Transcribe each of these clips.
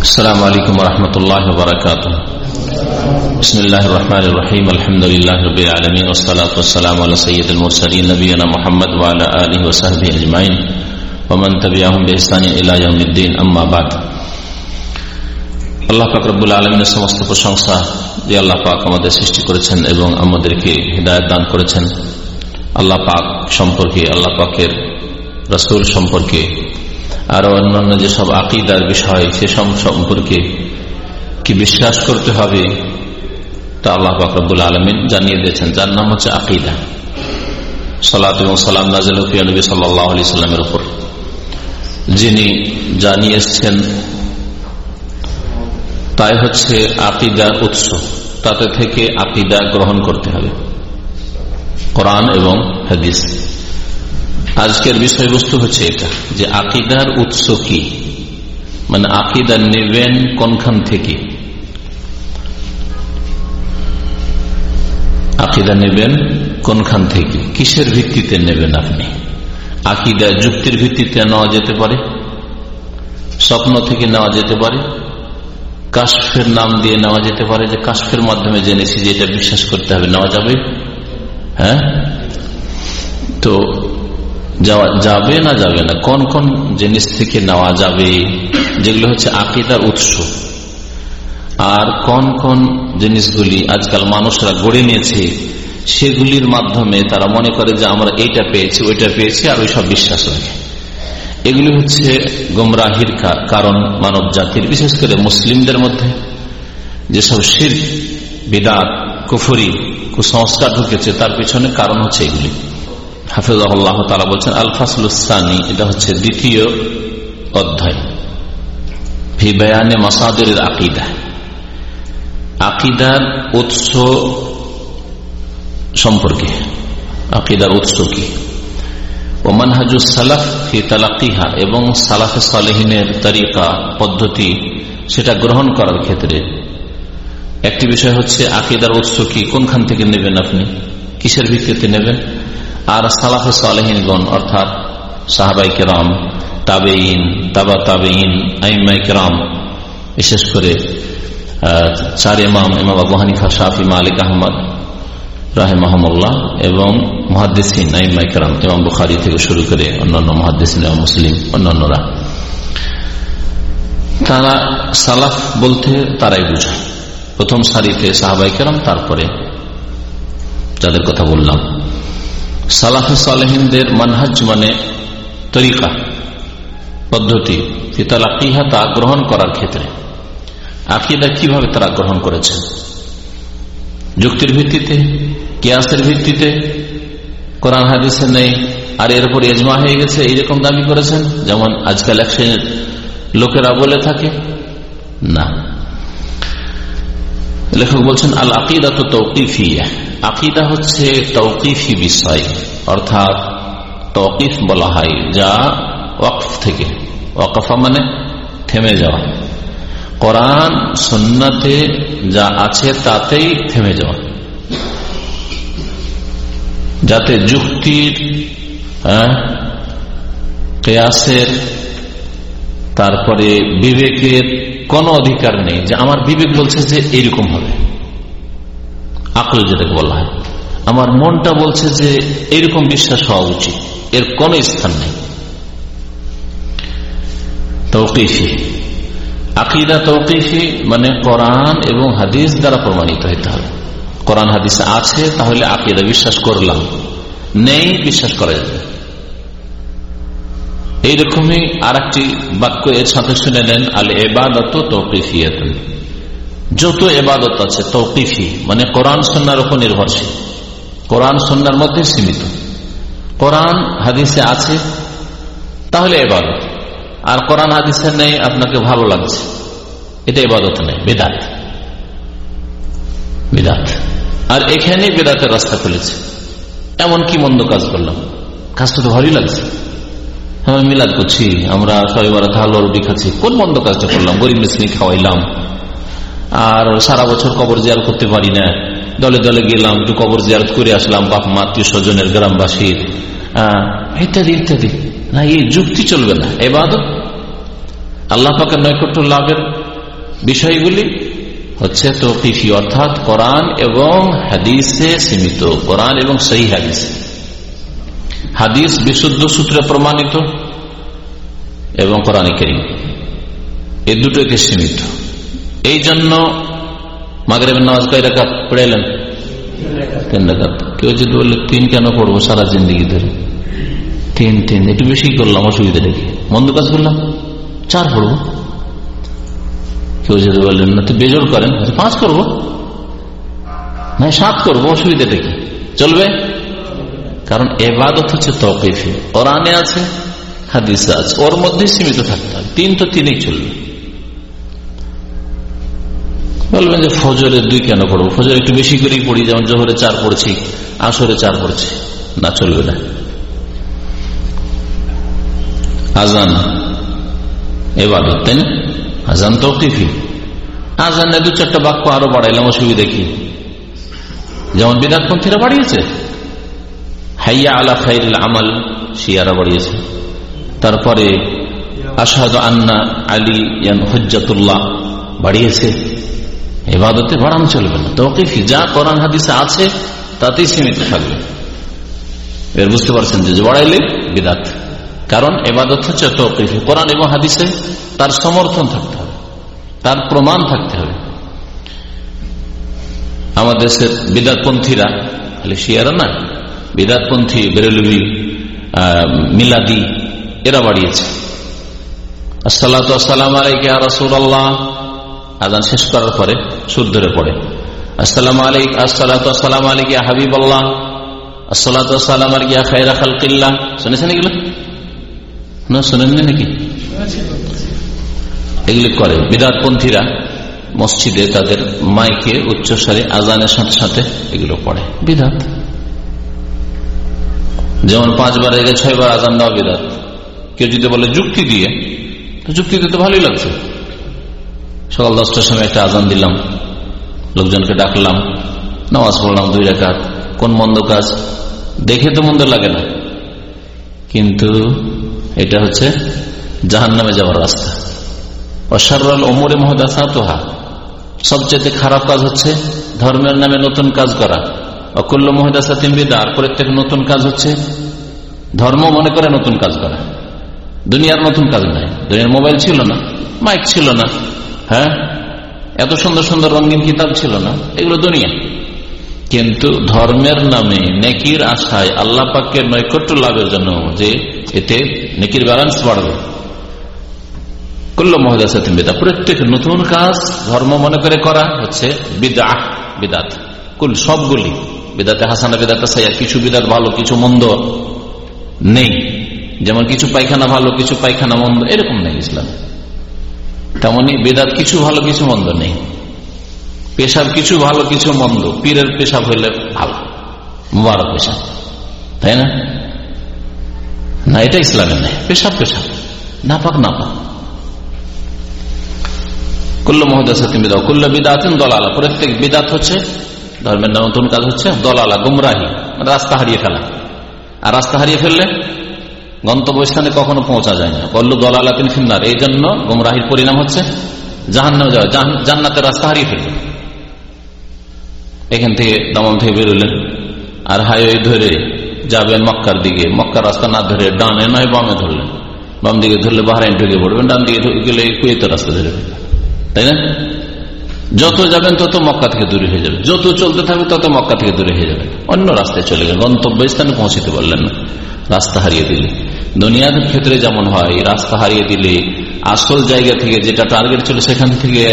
السلام عليكم ورحمة الله وبركاته بسم الله الرحمن الرحيم الحمد لله رب العالمين والصلاة والسلام على سيد المرسلين نبينا محمد وعلى آله وصحبه أجمعين ومن تبعهم بإحسان إلى يوم الدين أما بعد আল্লাহ পাক রব্বুল আলমিনের সমস্ত প্রশংসা যে আল্লাহ পাক আমাদের সৃষ্টি করেছেন এবং আমাদেরকে হৃদায়ত দান করেছেন আল্লাহ পাক সম্পর্কে আল্লাহ পাকের রসুল সম্পর্কে আর অন্যান্য যেসব আকিদার বিষয় সেসব সম্পর্কে কি বিশ্বাস করতে হবে, তা আল্লাহ ফাকরবুল আলমিন জানিয়ে দিয়েছেন। যার নাম হচ্ছে আকিদা। সালাত এবং সালাম নাজিল নবী সাল্লাহ আলি সাল্লামের উপর। যিনি জানিয়ে এসছেন তাই হচ্ছে আকিদার উৎস। তাতে থেকে আকিদা গ্রহণ করতে হবে। কোরআন এবং হাদিস। আজকের বিষয়বস্তু হচ্ছে এটা, যে আকিদার উৎস কি? মানে আকিদা নেবেন কোনখান থেকে? আকিদা নেবেন কোনখান থেকে? কিসের ভিত্তিতে নেবেন আপনি? আকিদা যুক্তির ভিত্তিতে নেওয়া যেতে পারে? স্বপ্ন থেকে নেওয়া যেতে পারে? কাশফের নাম দিয়ে নেওয়া যেতে পারে? যে কাশফের মাধ্যমে জেনেছি যে এটা বিশ্বাস করতে হবে, নেওয়া যাবে? হ্যাঁ? তো যাওয়া যাবে না যাবে না? কোন কোন জিনিস থেকে নেওয়া যাবে? যেগুলো হচ্ছে আকিদার উৎস। আর কোন কোন জিনিসগুলি আজকাল মানুষরা গড়ে নিয়েছে, সেগুলির মাধ্যমে তারা মনে করে যে আমরা এইটা পেয়েছি, ওইটা পেয়েছি, আর ওইসব বিশ্বাস রাখে। এগুলি হচ্ছে গোমরাহির কারণ মানব জাতির, বিশেষ করে মুসলিমদের মধ্যে। যেসব শির, বিদাত, কুফুরি, কুসংস্কার ঢুকেছে, তার পিছনে কারণ হচ্ছে এগুলি। হাফিজ আল্লাহ তালা বলছেন আল ফাসলুসানি এটা হচ্ছে দ্বিতীয় অধ্যায়। ফি বয়ানে মাসাদের আকিদা। আকিদার উৎস সম্পর্কে। আকিদার উৎস কি? ও মানহাজুস সালাফ ফি তালাকিহা এবং সালাফে সালেহিনের তরিকা, পদ্ধতি, সেটা গ্রহণ করার ক্ষেত্রে। একটি বিষয় হচ্ছে, আকিদার উৎস কি? কোনখান থেকে নেবেন আপনি? কিসের ভিত্তিতে নেবেন? আর সালাফে সালেহিনগণ, অর্থাৎ সাহাবাই কেরাম তাবেইন তাবা তাবেইন আইমাই কেরাম, বিশেষ করে চার ইমাম ইমাম আবু হানিফা শাহি মালিক আহমদ রাহেমাহমুল্লাহ এবং মহাদ্দিন আইমাই কেরাম, ইমাম বুখারি থেকে শুরু করে অন্যান্য মহাদ্দিন মুসলিম অন্যান্যরা। তারা সালাফ বলতে তারাই বুঝায় প্রথম সারিতে সাহাবাই কেরাম, তারপরে যাদের কথা বললাম। সালাফে সালেহিনদের মানহাজ মানে তরিকা, পদ্ধতি ফিতালাকিহা তা গ্রহণ করার ক্ষেত্রে। আকিদা কীভাবে তারা গ্রহণ করেছে? যুক্তির ভিত্তিতে, কেয়াসের ভিত্তিতে, কোরআন হাদিসে নেই, আর এর উপর এজমা হয়ে গেছে, এইরকম দাবি করেছেন? যেমন আজকাল এক লোকেরা বলে থাকে, না। লেখক বলছেন আল আকিদা তো তৌকিফিয়া। আকিদা হচ্ছে তৌকিফি বিষয়, অর্থাৎ তৌকিফ বলা হয় যা ওয়াকফ থেকে। ওয়াকফা মানে থেমে যাওয়া। কোরআন, সন্নাতে যা আছে তাতেই থেমে যাওয়া। যাতে যুক্তির কেয়াসের, তারপরে বিবেকের কোন অধিকার নেই যে আমার বিবেক বলছে যে এইরকম হবে। আকল যেটাকে বলা হয় আমার মনটা বলছে যে এরকম বিশ্বাস হওয়া উচিত। এর কোন স্থান নেই। তৌকিফি। আকিদা তৌকিফি মানে কোরআন এবং হাদিস দ্বারা প্রমাণিত হইতে হবে। কোরআন হাদিস আছে, তাহলে আকিদা বিশ্বাস করলাম। নেই, বিশ্বাস করা যাবে এইরকমই আর একটি বাক্য এর সাথে শুনে নেন, আল এবাদত তৌকিফিয়াত যত এবাদত আছে, তৌকিফি মানে কোরআন সন্ন্যার উপর নির্ভরশীল। কোরআন সন্ন্যার মধ্যে সীমিত। কোরআন, হাদিসে আছে, তাহলে এবাদত আর কোরআন, হাদিসে নেই, আপনাকে ভালো লাগছে। এটা এবাদত নেই, বেদাত। বেদাত। আর এখানে বেদাতের রাস্তা খুলেছে। এমন কি মন্দ কাজ করলাম। কাজটা তো ভালোই লাগছে। আমরা মিলাদ করছি, আমরা সবাই ধালো রুটি খাচ্ছি। কোন মন্দ কাজটা করলাম? গরিব মিশ্রি খাওয়াইলাম। আর সারা বছর কবর জিয়ার করতে পারি না। দলে দলে গেলাম, একটু কবর জিয়ারত করে আসলাম বাপ মা, আত্মীয় স্বজনের গ্রামবাসীর। ইত্যাদি ইত্যাদি। না, এই যুক্তি চলবে না। এবাদত? আল্লাহ পাকের নৈকট্য লাভের বিষয়গুলি হচ্ছে তৌকিফি অর্থাৎ কোরআন এবং হাদিসে সীমিত। কোরআন এবং সেই হাদিস। হাদিস বিশুদ্ধ সূত্রে প্রমাণিত এবং কোরআনে কেরিম। এই দুটোকে সীমিত। এই জন্য মাগরেবের নামাজ কয় রাখাত পড়াইলেন? তিন রাখাত কেউ যদি বললে তিন কেন পড়ব সারা জিন্দগি ধরে? তিন তিন, একটু বেশি করলাম অসুবিধা দেখি মন্দ কাজ করলাম। চার পড়ব। কেউ যদি বললেন না তো বেজোর করেন পাঁচ করব। না, সাত করব অসুবিধা দেখি চলবে? কারণ এবাদত হচ্ছে তকিফি কোরআনে আছে, হাদিসে আছে। ওর মধ্যে সীমিত থাকতে হবে। তিন তো তিনই চলবে। বলবেন যে ফজরে দুই কেন পড়ব? ফজর একটু বেশি করেই পড়ি, যেমন জোহরে চার পড়ছি, আসরে চার পড়ছি। না, চলবে না। আজান। এবাদত, তাই না? আজান তো টিফি আজান দু চারটা বাক্য আরও বাড়াইলাম, অসুবিধা কি? যেমন বিরাটপন্থীরা বাড়িয়েছে। হাইয়া আলা খাইল আমাল, শিয়ারা বাড়িয়েছে। তারপরে আসাদ আন্না আলী হজ্জাতুল্লাহ বাড়িয়েছে। এবাদতে বাড়ানো চলবে না। তৌকিফি যা কোরআন হাদিসে আছে, তাতেই সীমিত থাকবে। এর বুঝতে পারছেন যে বাড়াইলে বিদাত। কারণ এবাদত হচ্ছে তৌকিফি। কোরআন এবং হাদিসে তার সমর্থন থাকতে হবে, তার প্রমাণ থাকতে হবে। আমাদের দেশের বিদাতপন্থীরা খালি শিয়ারা না বিদাতপন্থী বেরেলবি মিলাদি, এরা বাড়িয়েছে। আসসালাম আলাইকা রসুল আল্লাহ আজান শেষ করার পরে সুর ধরে পড়ে। আসসালাম আলাইক আসসালাম আলিক হাবিব আল্লাহ আসসালাম আলিয়া খাইরা খালকিল্লা শুনেছেন এগুলো? না, শুনেননি নাকি? এগুলি করে বিরাটপন্থীরা মসজিদে তাদের মাইকে উচ্চস্বরে আজানের সাথে সাথে এগুলো পড়ে। বিরাট যেমন পাঁচবার এগে ছয়বার আজান দেওয়া বিরাট কেউ যদি বলে যুক্তি দিয়ে, তো যুক্তি দিতে ভালোই লাগছে। সকাল দশটার সময় একটা আজান দিলাম, লোকজনকে ডাকলাম, নামাজ পড়লাম দুই রেখাত কোন মন্দ কাজ? দেখে তো মন্দ লাগে না। কিন্তু এটা হচ্ছে জাহান নামে যাওয়ার রাস্তা। অসারাল ওমরে মহদাসা তোহা সবচেয়ে খারাপ কাজ হচ্ছে ধর্মের নামে নতুন কাজ করা। অকুল্ল মহিদাসা তিনবিদা আর প্রত্যেক নতুন কাজ হচ্ছে। ধর্ম মনে করে নতুন কাজ করা। দুনিয়ার নতুন কাজ নাই। দুনিয়ার মোবাইল ছিল না, মাইক ছিল না হ্যাঁ? এত সুন্দর সুন্দর রঙিন কিতাব ছিল না, এগুলো দুনিয়া। কিন্তু ধর্মের নামে নেকির আশায় আল্লাহ পাকের নৈকট্য লাভের জন্য যে এতে নেকির ব্যালেন্স বাড়বে। করল মহাদাসাতিন বেদা প্রত্যেক নতুন কাজ ধর্ম মনে করে করা হচ্ছে বিদা বিদাত। কুল সবগুলি বিদাতে হাসানা বিদাতে সাইয়া কিছু বিদাত ভালো, কিছু মন্দ নেই। যেমন কিছু পায়খানা ভালো, কিছু পায়খানা মন্দ, এরকম নেই ইসলামে। তেমনি বেদাত কিছু ভালো, কিছু মন্দ নেই। পেশাব কিছু ভালো, কিছু মন্দ, পীরের পেশাব হইলে ভালো, মুবারক পেশাব, তাই না? না, এটা ইসলামের নেই, পেশাব পেশাব না পাক না পাক কুল্ল মহদাসিন বিদা কুল্ল বিদাতিন দলালা, প্রত্যেক বিদাত হচ্ছে ধর্মের নতুন কাজ হচ্ছে, দলালা, গুমরাহি রাস্তা হারিয়ে ফেলা। আর রাস্তা হারিয়ে ফেললে গন্তব্যস্থানে কখনো পৌঁছা যায় না। বলল, দলালা তিন ফিন্নার। এই জন্য গুমরাহির পরিণাম হচ্ছে জাহান্ন যাওয়া জান্নাতের রাস্তা হারিয়ে ফেললেন এখান থেকে দমন থেকে বেরোলেন আর হাইওয়ে ধরে যাবেন মক্কার দিকে। মক্কার রাস্তা না ধরে ডানে নয়, বামে ধরলেন। বাম দিকে ধরলে বাহারাইন ঢুকে পড়বেন, ডান দিকে গেলে কুয়েতের রাস্তা ধরে তাই না? যত যাবেন তত মক্কা থেকে দূরে হয়ে যাবে। যত চলতে থাকবে তত মক্কা থেকে দূরে হয়ে যাবে। অন্য রাস্তায় চলে গেল গন্তব্য স্থানে পৌঁছতে পারলেন না। রাস্তা হারিয়ে দিলে। দুনিয়ার ক্ষেত্রে যেমন হয়, রাস্তা হারিয়ে দিলে, আসল জায়গা থেকে যেটা টার্গেট ছিল সেখান থেকে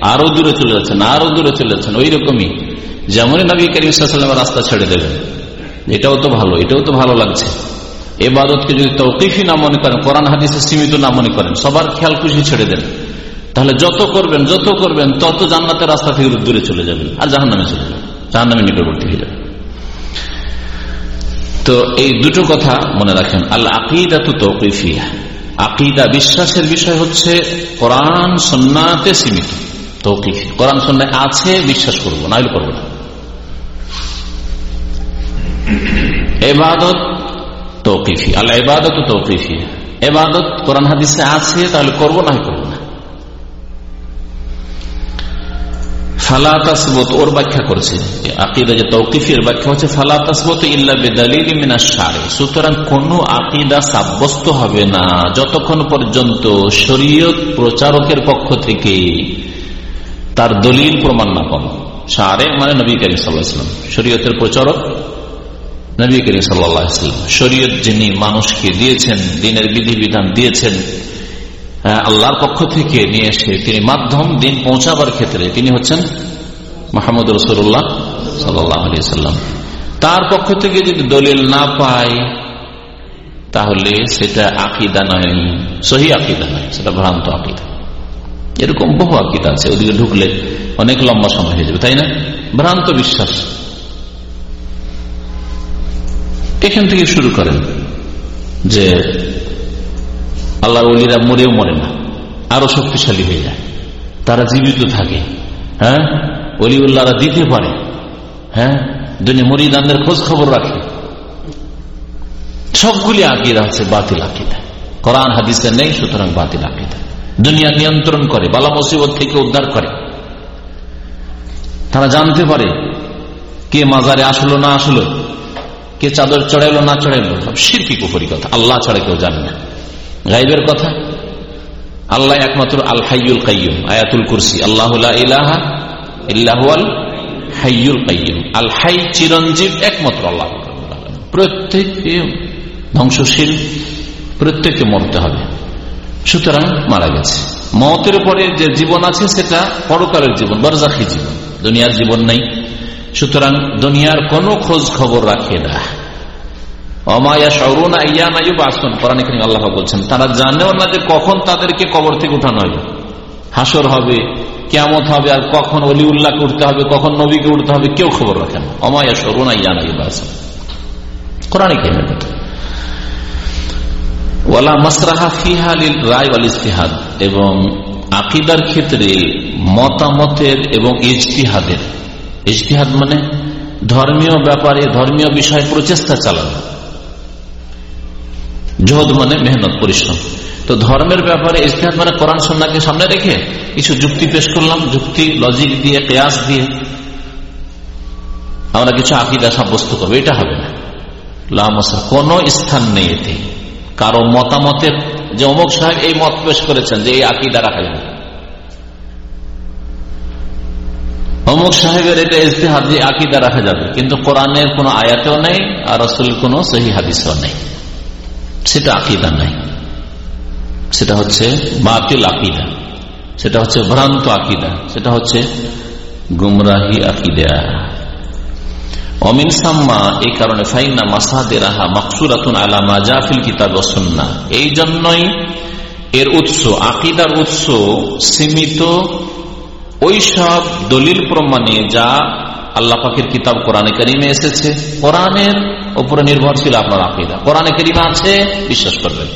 আরও দূরে চলে যাচ্ছেন, আরও দূরে চলে যাচ্ছেন। ওই রকমই। যেমনই নবী করিম সাল্লামের রাস্তা ছেড়ে দেবেন এটাও তো ভালো, এটাও তো ভালো লাগছে। এবাদতকে যদি তৌকিফি না মনে করেন, কোরআন হাদিসে সীমিত না মনে করেন, সবার খেয়াল খুশি ছেড়ে দেন। তাহলে যত করবেন যত করবেন, তত জান্নাতের রাস্তা থেকে দূরে চলে যাবেন, আর জাহান নামে চলে যাবেন। জাহান নামে নিকটবর্তী হয়ে তো এই দুটো কথা মনে রাখেন। আল্লাহ আকিদা তো তৌকিফিয়া। আকিদা বিশ্বাসের বিষয় হচ্ছে কোরআন সন্নাতে সীমিত, তৌকিফি। কোরআন সন্ন্যায় আছে, বিশ্বাস করব না হলে করব না। এবাদত তৌকিফি। আল্লাহ এবাদত তৌকিফি এবাদত কোরআন হাদিসে আছে, তাহলে করব না করব না। ওর ব্যাখ্যা ব্যাখ্যা হচ্ছে সারে সুতরাং সাব্যস্ত হবে না। যতক্ষণ পর্যন্ত শরীয়ত প্রচারকের পক্ষ থেকে তার দলিল প্রমাণ না পাবো। সারে মানে নবী করিম সাল্লাহাম শরীয়তের প্রচারক নবী করিম সাল্লাম। শরীয়ত যিনি মানুষকে দিয়েছেন, দিনের বিধিবিধান দিয়েছেন আল্লাহর পক্ষ থেকে নিয়ে এসে তিনি মাধ্যম দিন পৌঁছাবার ক্ষেত্রে তিনি হচ্ছেন মাহমুদ রসুল্লাহ সাল্লাম। তার পক্ষ থেকে যদি দলিল না পায় তাহলে সেটা আকিদা নয়, সহি আকিদা নয়, সেটা ভ্রান্ত আকিদা। এরকম বহু আকিদা আছে, ওদিকে ঢুকলে অনেক লম্বা সময় হয়ে যাবে, তাই না? ভ্রান্ত বিশ্বাস। এখান থেকে শুরু করেন যে আল্লাহর অলিরা মরেও মরে না, আরও শক্তিশালী হয়ে যায়। তারা জীবিত থাকে হ্যাঁ? অলিউল্লাহরা দিতে পারে হ্যাঁ? দুনিয়া মরিদানদের খোঁজ খবর রাখে। সবগুলি আকিদা আছে বাতিল আকিদা। কোরআন হাদিসে নেই, সুতরাং বাতিল আকিদা। দুনিয়া নিয়ন্ত্রণ করে, বালা মুসিবত থেকে উদ্ধার করে। তারা জানতে পারে কে মাজারে আসলো, না আসলো, কে চাদর চড়াইলো, না চড়াইলো, সব সিরকি কুপুরি কথা। আল্লাহ ছাড়া কেউ জানে না। গাইবের কথা? আল্লাহ একমাত্র আল হাইয়ুল কাইম আয়াতুল কুরসি। আল্লাহ ইলাহা ইল্লাহুয়াল হাইয়ুল কাইম আল হাই চিরঞ্জীব একমাত্র আল্লাহ। প্রত্যেককে ধ্বংসশীল, প্রত্যেককে মরতে হবে। সুতরাং মারা গেছে। মতের পরে যে জীবন আছে, সেটা পরকালের জীবন, বরজাখি জীবন। দুনিয়ার জীবন নেই। সুতরাং দুনিয়ার কোনো খোঁজ খবর রাখে না। আল্লাহ বলছেন, তারা জানেও না যে কখন তাদেরকে কবর থেকে উঠানো হবে। হাসর হবে কেমত হবে, আর কখন অলি উল্লাহ উঠতে হবে, কখন নবীকে উঠতে হবে, কেউ খবর রাখেন অমায়া সরুন ইয়ান আসন কোরআন ওয়ালা মাসরাহা ফিহালিল রায় আল ইস্তিহাদ, এবং আকিদার ক্ষেত্রে মতামতের এবং ইজতিহাদের। ইজতিহাদ মানে ধর্মীয় ব্যাপারে, ধর্মীয় বিষয়ে প্রচেষ্টা চালানো। জহদ মানে মেহনত, পরিশ্রম। তো ধর্মের ব্যাপারে ইজতেহাদ মানে কোরআন সন্নাকে সামনে রেখে কিছু যুক্তি পেশ করলাম, যুক্তি লজিক দিয়ে কেয়াস দিয়ে। আমরা কিছু আকিদা সাব্যস্ত করব, এটা হবে না। কোন স্থান নেই এতে। কারও মতামতের যে অমুক সাহেব এই মত পেশ করেছেন যে এই আকিদা রাখা যাবে অমুক সাহেবের এটা ইজতেহাদ যে আকিদা রাখা যাবে, কিন্তু কোরআনের কোন আয়াতেও নেই আর রসুল কোন সহি হাদিসও নেই। সেটা আকিদা নাই। সেটা হচ্ছে বাতিল আকিদা। সেটা হচ্ছে ভ্রান্ত আকিদা। সেটা হচ্ছে গুমরাহি আকিদা। অমিন সাম্মা, এই কারণে ফাইনা মাসাদের আহা মকসুরাতুন আলা মাজাফিল কিতাব সন্না। এই জন্যই এর উৎস, আকিদার উৎস সীমিত ওই সব দলিল প্রমাণে যা আল্লাহ পাখির কিতাব কোরআনে কারিমে এসেছে। কোরআনের উপরে নির্ভরশীল আপনার আকিদা। কোরআনে করিমে আছে, বিশ্বাস করবেন।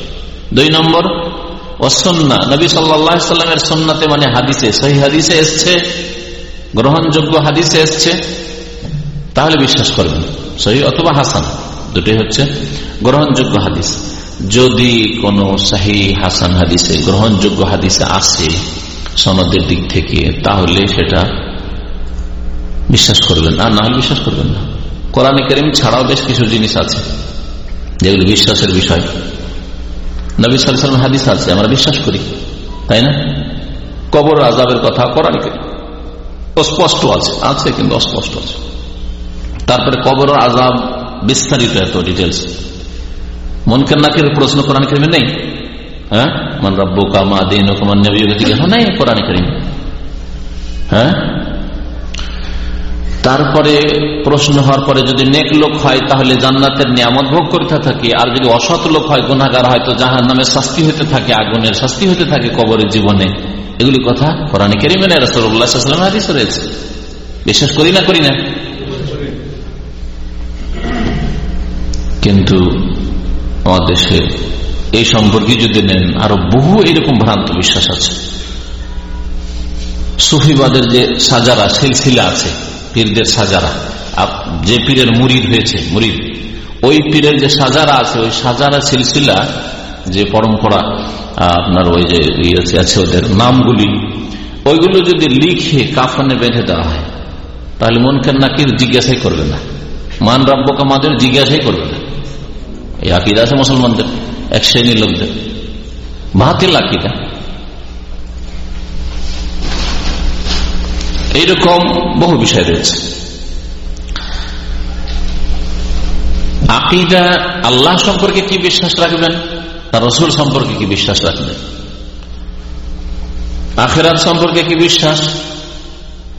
দুই নম্বর অসন্না নবী সাল্লামের সন্নাতে মানে হাদিসে, সহি হাদিসে এসছে, গ্রহণযোগ্য হাদিসে এসছে। তাহলে বিশ্বাস করবেন, সহি অথবা হাসান হচ্ছে গ্রহণযোগ্য হাদিস। যদি কোন সাহি হাসান হাদিসে, গ্রহণযোগ্য হাদিসে আসে সনদের দিক থেকে, তাহলে সেটা বিশ্বাস করবেন। আর না বিশ্বাস করবেন না। কোরআন করিম ছাড়াও বেশ কিছু জিনিস আছে, যেগুলো বিশ্বাসের বিষয়। নবী সালাম হাদিস আছে, আমরা বিশ্বাস করি, তাই না? কবর আজাবের কথা কোরআন অস্পষ্ট আছে আছে কিন্তু অস্পষ্ট আছে। তারপরে কবর আজাব বিস্তারিত এত ডিটেলস মনকের নাকের প্রশ্ন কোরআন করিমে নেই? হ্যাঁ? মান রব্বু কামা দিন কোরআন করিম। হ্যাঁ? তারপরে প্রশ্ন হওয়ার পরে যদি নেক লোক হয়, তাহলে জান্নাতের নিয়ামত ভোগ করতে থাকে। আর যদি অসৎ লোক হয় গুণাগার হয়, তো জাহার নামে শাস্তি হতে থাকে, আগুনের শাস্তি হতে থাকে কবরের জীবনে। এগুলি কথা কোরআনে কেরিমেনে রসল্লাহাম হাদিস রয়েছে। বিশ্বাস করি না করি না? কিন্তু আমাদের দেশে এই সম্পর্কে যদি নেন, আরও বহু এরকম ভ্রান্ত বিশ্বাস আছে। সুফিবাদের যে সাজারা, সিলসিলা আছে পীরদের সাজারা। যে পীরের মুরিদ হয়েছে, মুরিদ। ওই পীরের যে সাজারা আছে, ওই সাজারা সিলসিলা যে পরম্পরা আপনার ওই যে ইয়ে আছে ওদের নামগুলি, ওইগুলো যদি লিখে কাফনে বেঁধে দেওয়া হয়, তাহলে মনকের নাকির জিজ্ঞাসাই করবে না। মান রাব্যকে আমাদের জিজ্ঞাসাই করবে না। এই আকিদা আছে মুসলমানদের, এক শ্রেণির লোকদের। ভাতিল আকিদা। এইরকম বহু বিষয় রয়েছে। আকিদা আল্লাহ সম্পর্কে কি বিশ্বাস রাখবেন? তার রসুল সম্পর্কে কি বিশ্বাস রাখবেন? আখেরাত সম্পর্কে কি বিশ্বাস?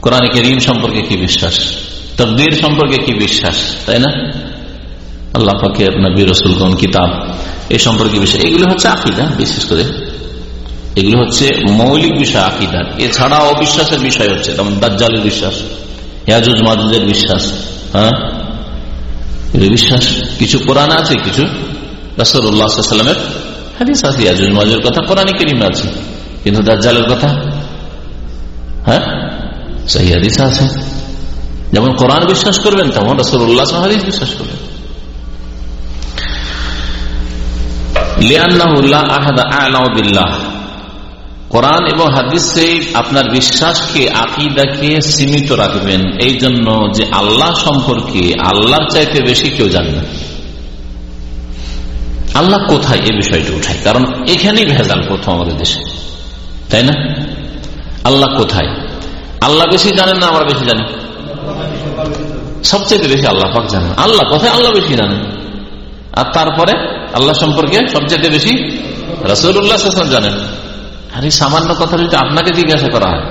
কোরআন করিম সম্পর্কে কি বিশ্বাস? তকদির সম্পর্কে কি বিশ্বাস? তাই না? আল্লাহ পাকে নবী রসুল কোন কিতাব এই সম্পর্কে বিষয় এগুলো হচ্ছে আকিদা, বিশেষ করে এগুলো হচ্ছে মৌলিক বিষয়, আকিদার। এছাড়া অবিশ্বাসের বিষয় হচ্ছে, যেমন দাজ্জালের বিশ্বাস, ইয়াজুজ মাজুজের বিশ্বাস হ্যাঁ? বিশ্বাস, কিছু কোরআন আছে, কিছু রাসুল্লাহামের হাদিস আছে, ইয়াজুজ মাজুর কথা কোরআন কেরিম আছে, কিন্তু দাজ্জালের কথা হ্যাঁ? সেই হাদিস আছে। যেমন কোরআন বিশ্বাস করবেন, তেমন রসুল্লাহ হাদিস বিশ্বাস করবেন। কোরআন এবং হাদিসে আপনার বিশ্বাসকে, আকিদাকে সীমিত রাখবেন। এই জন্য যে আল্লাহ সম্পর্কে আল্লাহর চাইতে বেশি কেউ জানে না। আল্লাহ কোথায় এই বিষয়টি উঠায়? কারণ এখানেই ভেজাল প্রথম আমাদের দেশে। তাই না? আল্লাহ কোথায়? আল্লাহ বেশি জানেন না আমরা বেশি জানি? সবচেয়ে বেশি আল্লাহ পাক জানেন। আল্লাহ কোথায়? আল্লাহ বেশি জানেন। আর তারপরে আল্লাহ সম্পর্কে সবচেয়ে বেশি রসুল্লাহ জানেন। আর এই সামান্য কথা যদি আপনাকে জিজ্ঞাসা করা হয়,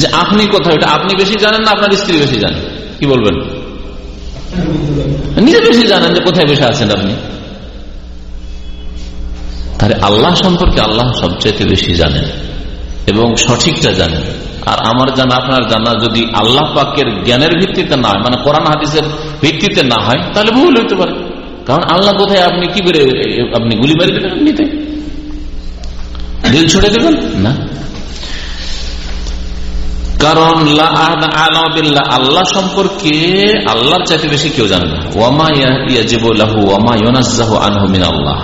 যে আপনি কোথায়, ওটা আপনি বেশি জানেন না আপনার স্ত্রী বেশি জানেন কি বলবেন? নিজে বেশি জানেন যে কোথায় বসে আছেন আপনি? তাহলে আল্লাহ সম্পর্কে আল্লাহ সবচেয়ে বেশি জানেন এবং সঠিকটা জানেন। আর আমার জানা, আপনার জানা যদি আল্লাহ পাকের জ্ঞানের ভিত্তিতে না হয় মানে কোরআন হাদিসের ভিত্তিতে না হয়, তাহলে ভুল হইতে পারে। কারণ আল্লাহ কোথায়, আপনি কি করে, আপনি গুলি মারি দেবেন এমনিতে দিল ছুড়ে দেবেন? না। কারণ আল্লাহ সম্পর্কে আল্লাহর চাইতে বেশি কেউ জানে না। ওয়ামা ওয়ামা ইউনাজ্জাহু আনহু মিন আল্লাহ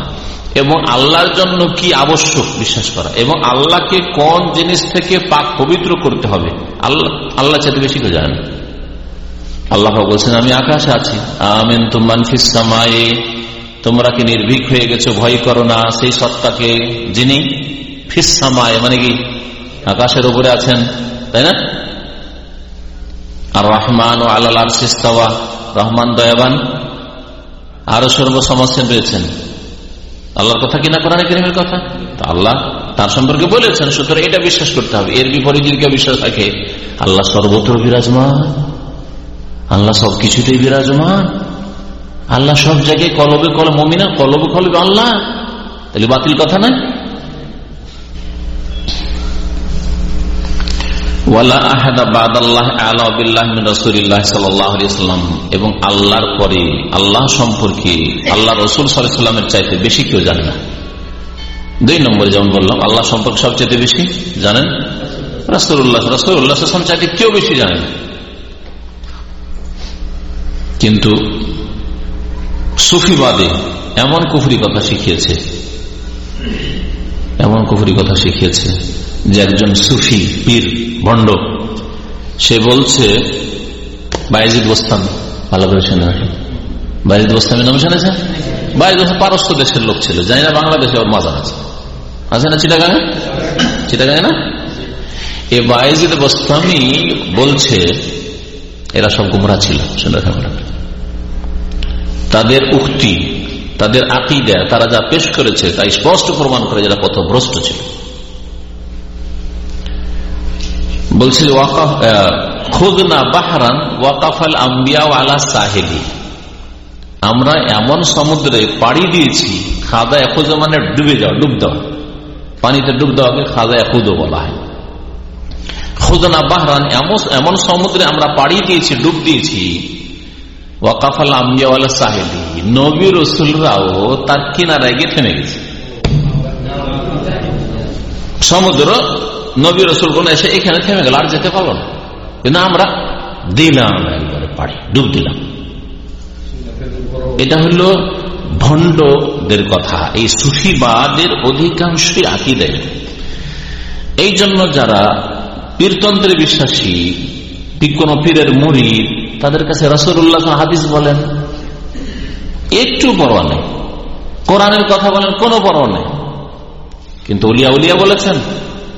এবং আল্লাহর জন্য কি আবশ্যক বিশ্বাস করা? এবং আল্লাহকে কোন জিনিস থেকে পাক পবিত্র করতে হবে? আল্লাহ আল্লাহ চাইতে বেশি কেউ জানেন আল্লাহ বলছেন, আমি আকাশে আছি। আমেন তুমান ফিসামায়ে তোমরা কি নির্ভীক হয়ে গেছো? ভয় করো না। সেই সত্তাকে যিনি ফিসামায় মানে কি, আকাশের উপরে আছেন, তাই না? আর রহমান ও আল্লাহ সিস্তাওয়া রহমান দয়াবান, আরও সর্বসমস্যা রয়েছেন। আল্লাহর কথা কিনা কোরআন করিমের কথা? আল্লাহ তার সম্পর্কে বলেছেন, সুতরাং এটা বিশ্বাস করতে হবে। এর বিপরীত যদি কেউ বিশ্বাস রাখে, আল্লাহ সর্বত্র বিরাজমান। আল্লাহ সব কিছুতেই বিরাজমান। আল্লাহ সব জায়গায় কলবে কলম মমিনা, কলবে কলবে আল্লাহ। তাহলে বাতিল কথা না এবং আল্লাহর পরে আল্লাহ সম্পর্কে আল্লাহ রসুল সাল্লামের চাইতে বেশি কেউ জানে না। দুই নম্বরে যেমন বললাম, আল্লাহ সম্পর্কে সবচাইতে বেশি জানেন রাসুল্লাহ রাসুল্লাহ চাইতে কেউ বেশি জানেন কিন্তু সুফিবাদে এমন কুফরি কথা শিখিয়েছে, এমন কুফরি কথা শিখিয়েছে যে একজন সুফি পীর ভণ্ড সে বলছে, বাইজিদ বস্তান ভালো করে শুনে রাখেন। বাইজিদ বস্তানের নাম শুনেছেন বাইজিদ পারস্য দেশের লোক ছিল, জানি না বাংলাদেশে ওর মাজার আছে। আছে না চিটাগাঙে? চিটাগাঙে না? এ বাইজিদ বস্তামি বলছে, এরা সব গুমরা ছিল, শুনে রাখেন তাদের উক্তি, তাদের আকিদা, তারা যা পেশ করেছে, তাই স্পষ্ট প্রমাণ করে যারা কত ভ্রষ্ট ছিল। বলছিল খুদনা বাহারান ওয়াকাফাল আম্বিয়া আলা সাহেলি। আমরা এমন সমুদ্রে পাড়ি দিয়েছি, খাদা একুজ মানে ডুবে যাওয়া, ডুব দেওয়া। পানিতে ডুব দেওয়াকে খাদা একুদো বলা হয়। খুদনা বাহরান এমন সমুদ্রে আমরা পাড়ি দিয়েছি, ডুব দিয়েছি, ওয়াকাফাল আম্বিয়াওয়ালা সাহেলি। নবী রসুলরাও তার কিনারায় গিয়ে থেমে গেছে। সমুদ্র নবী রসুল কোন এসে এখানে থেমে গেল, আর যেতে পারল না। কিন্তু আমরা দিলাম একবারে, পাড়ি ডুব দিলাম। এটা হলো ভণ্ডদের কথা, এই সুফিবাদের অধিকাংশই আঁকি দেয় এই জন্য যারা পীরতন্ত্রে বিশ্বাসী কোন পীরের মুড়ি তাদের কাছে রসুল্লাহ হাদিস বলেন, একটু পরোয়া নেই। কোরআনের কথা বলেন, কোনো পরোয়া নেই। কিন্তু উলিয়া উলিয়া বলেছেন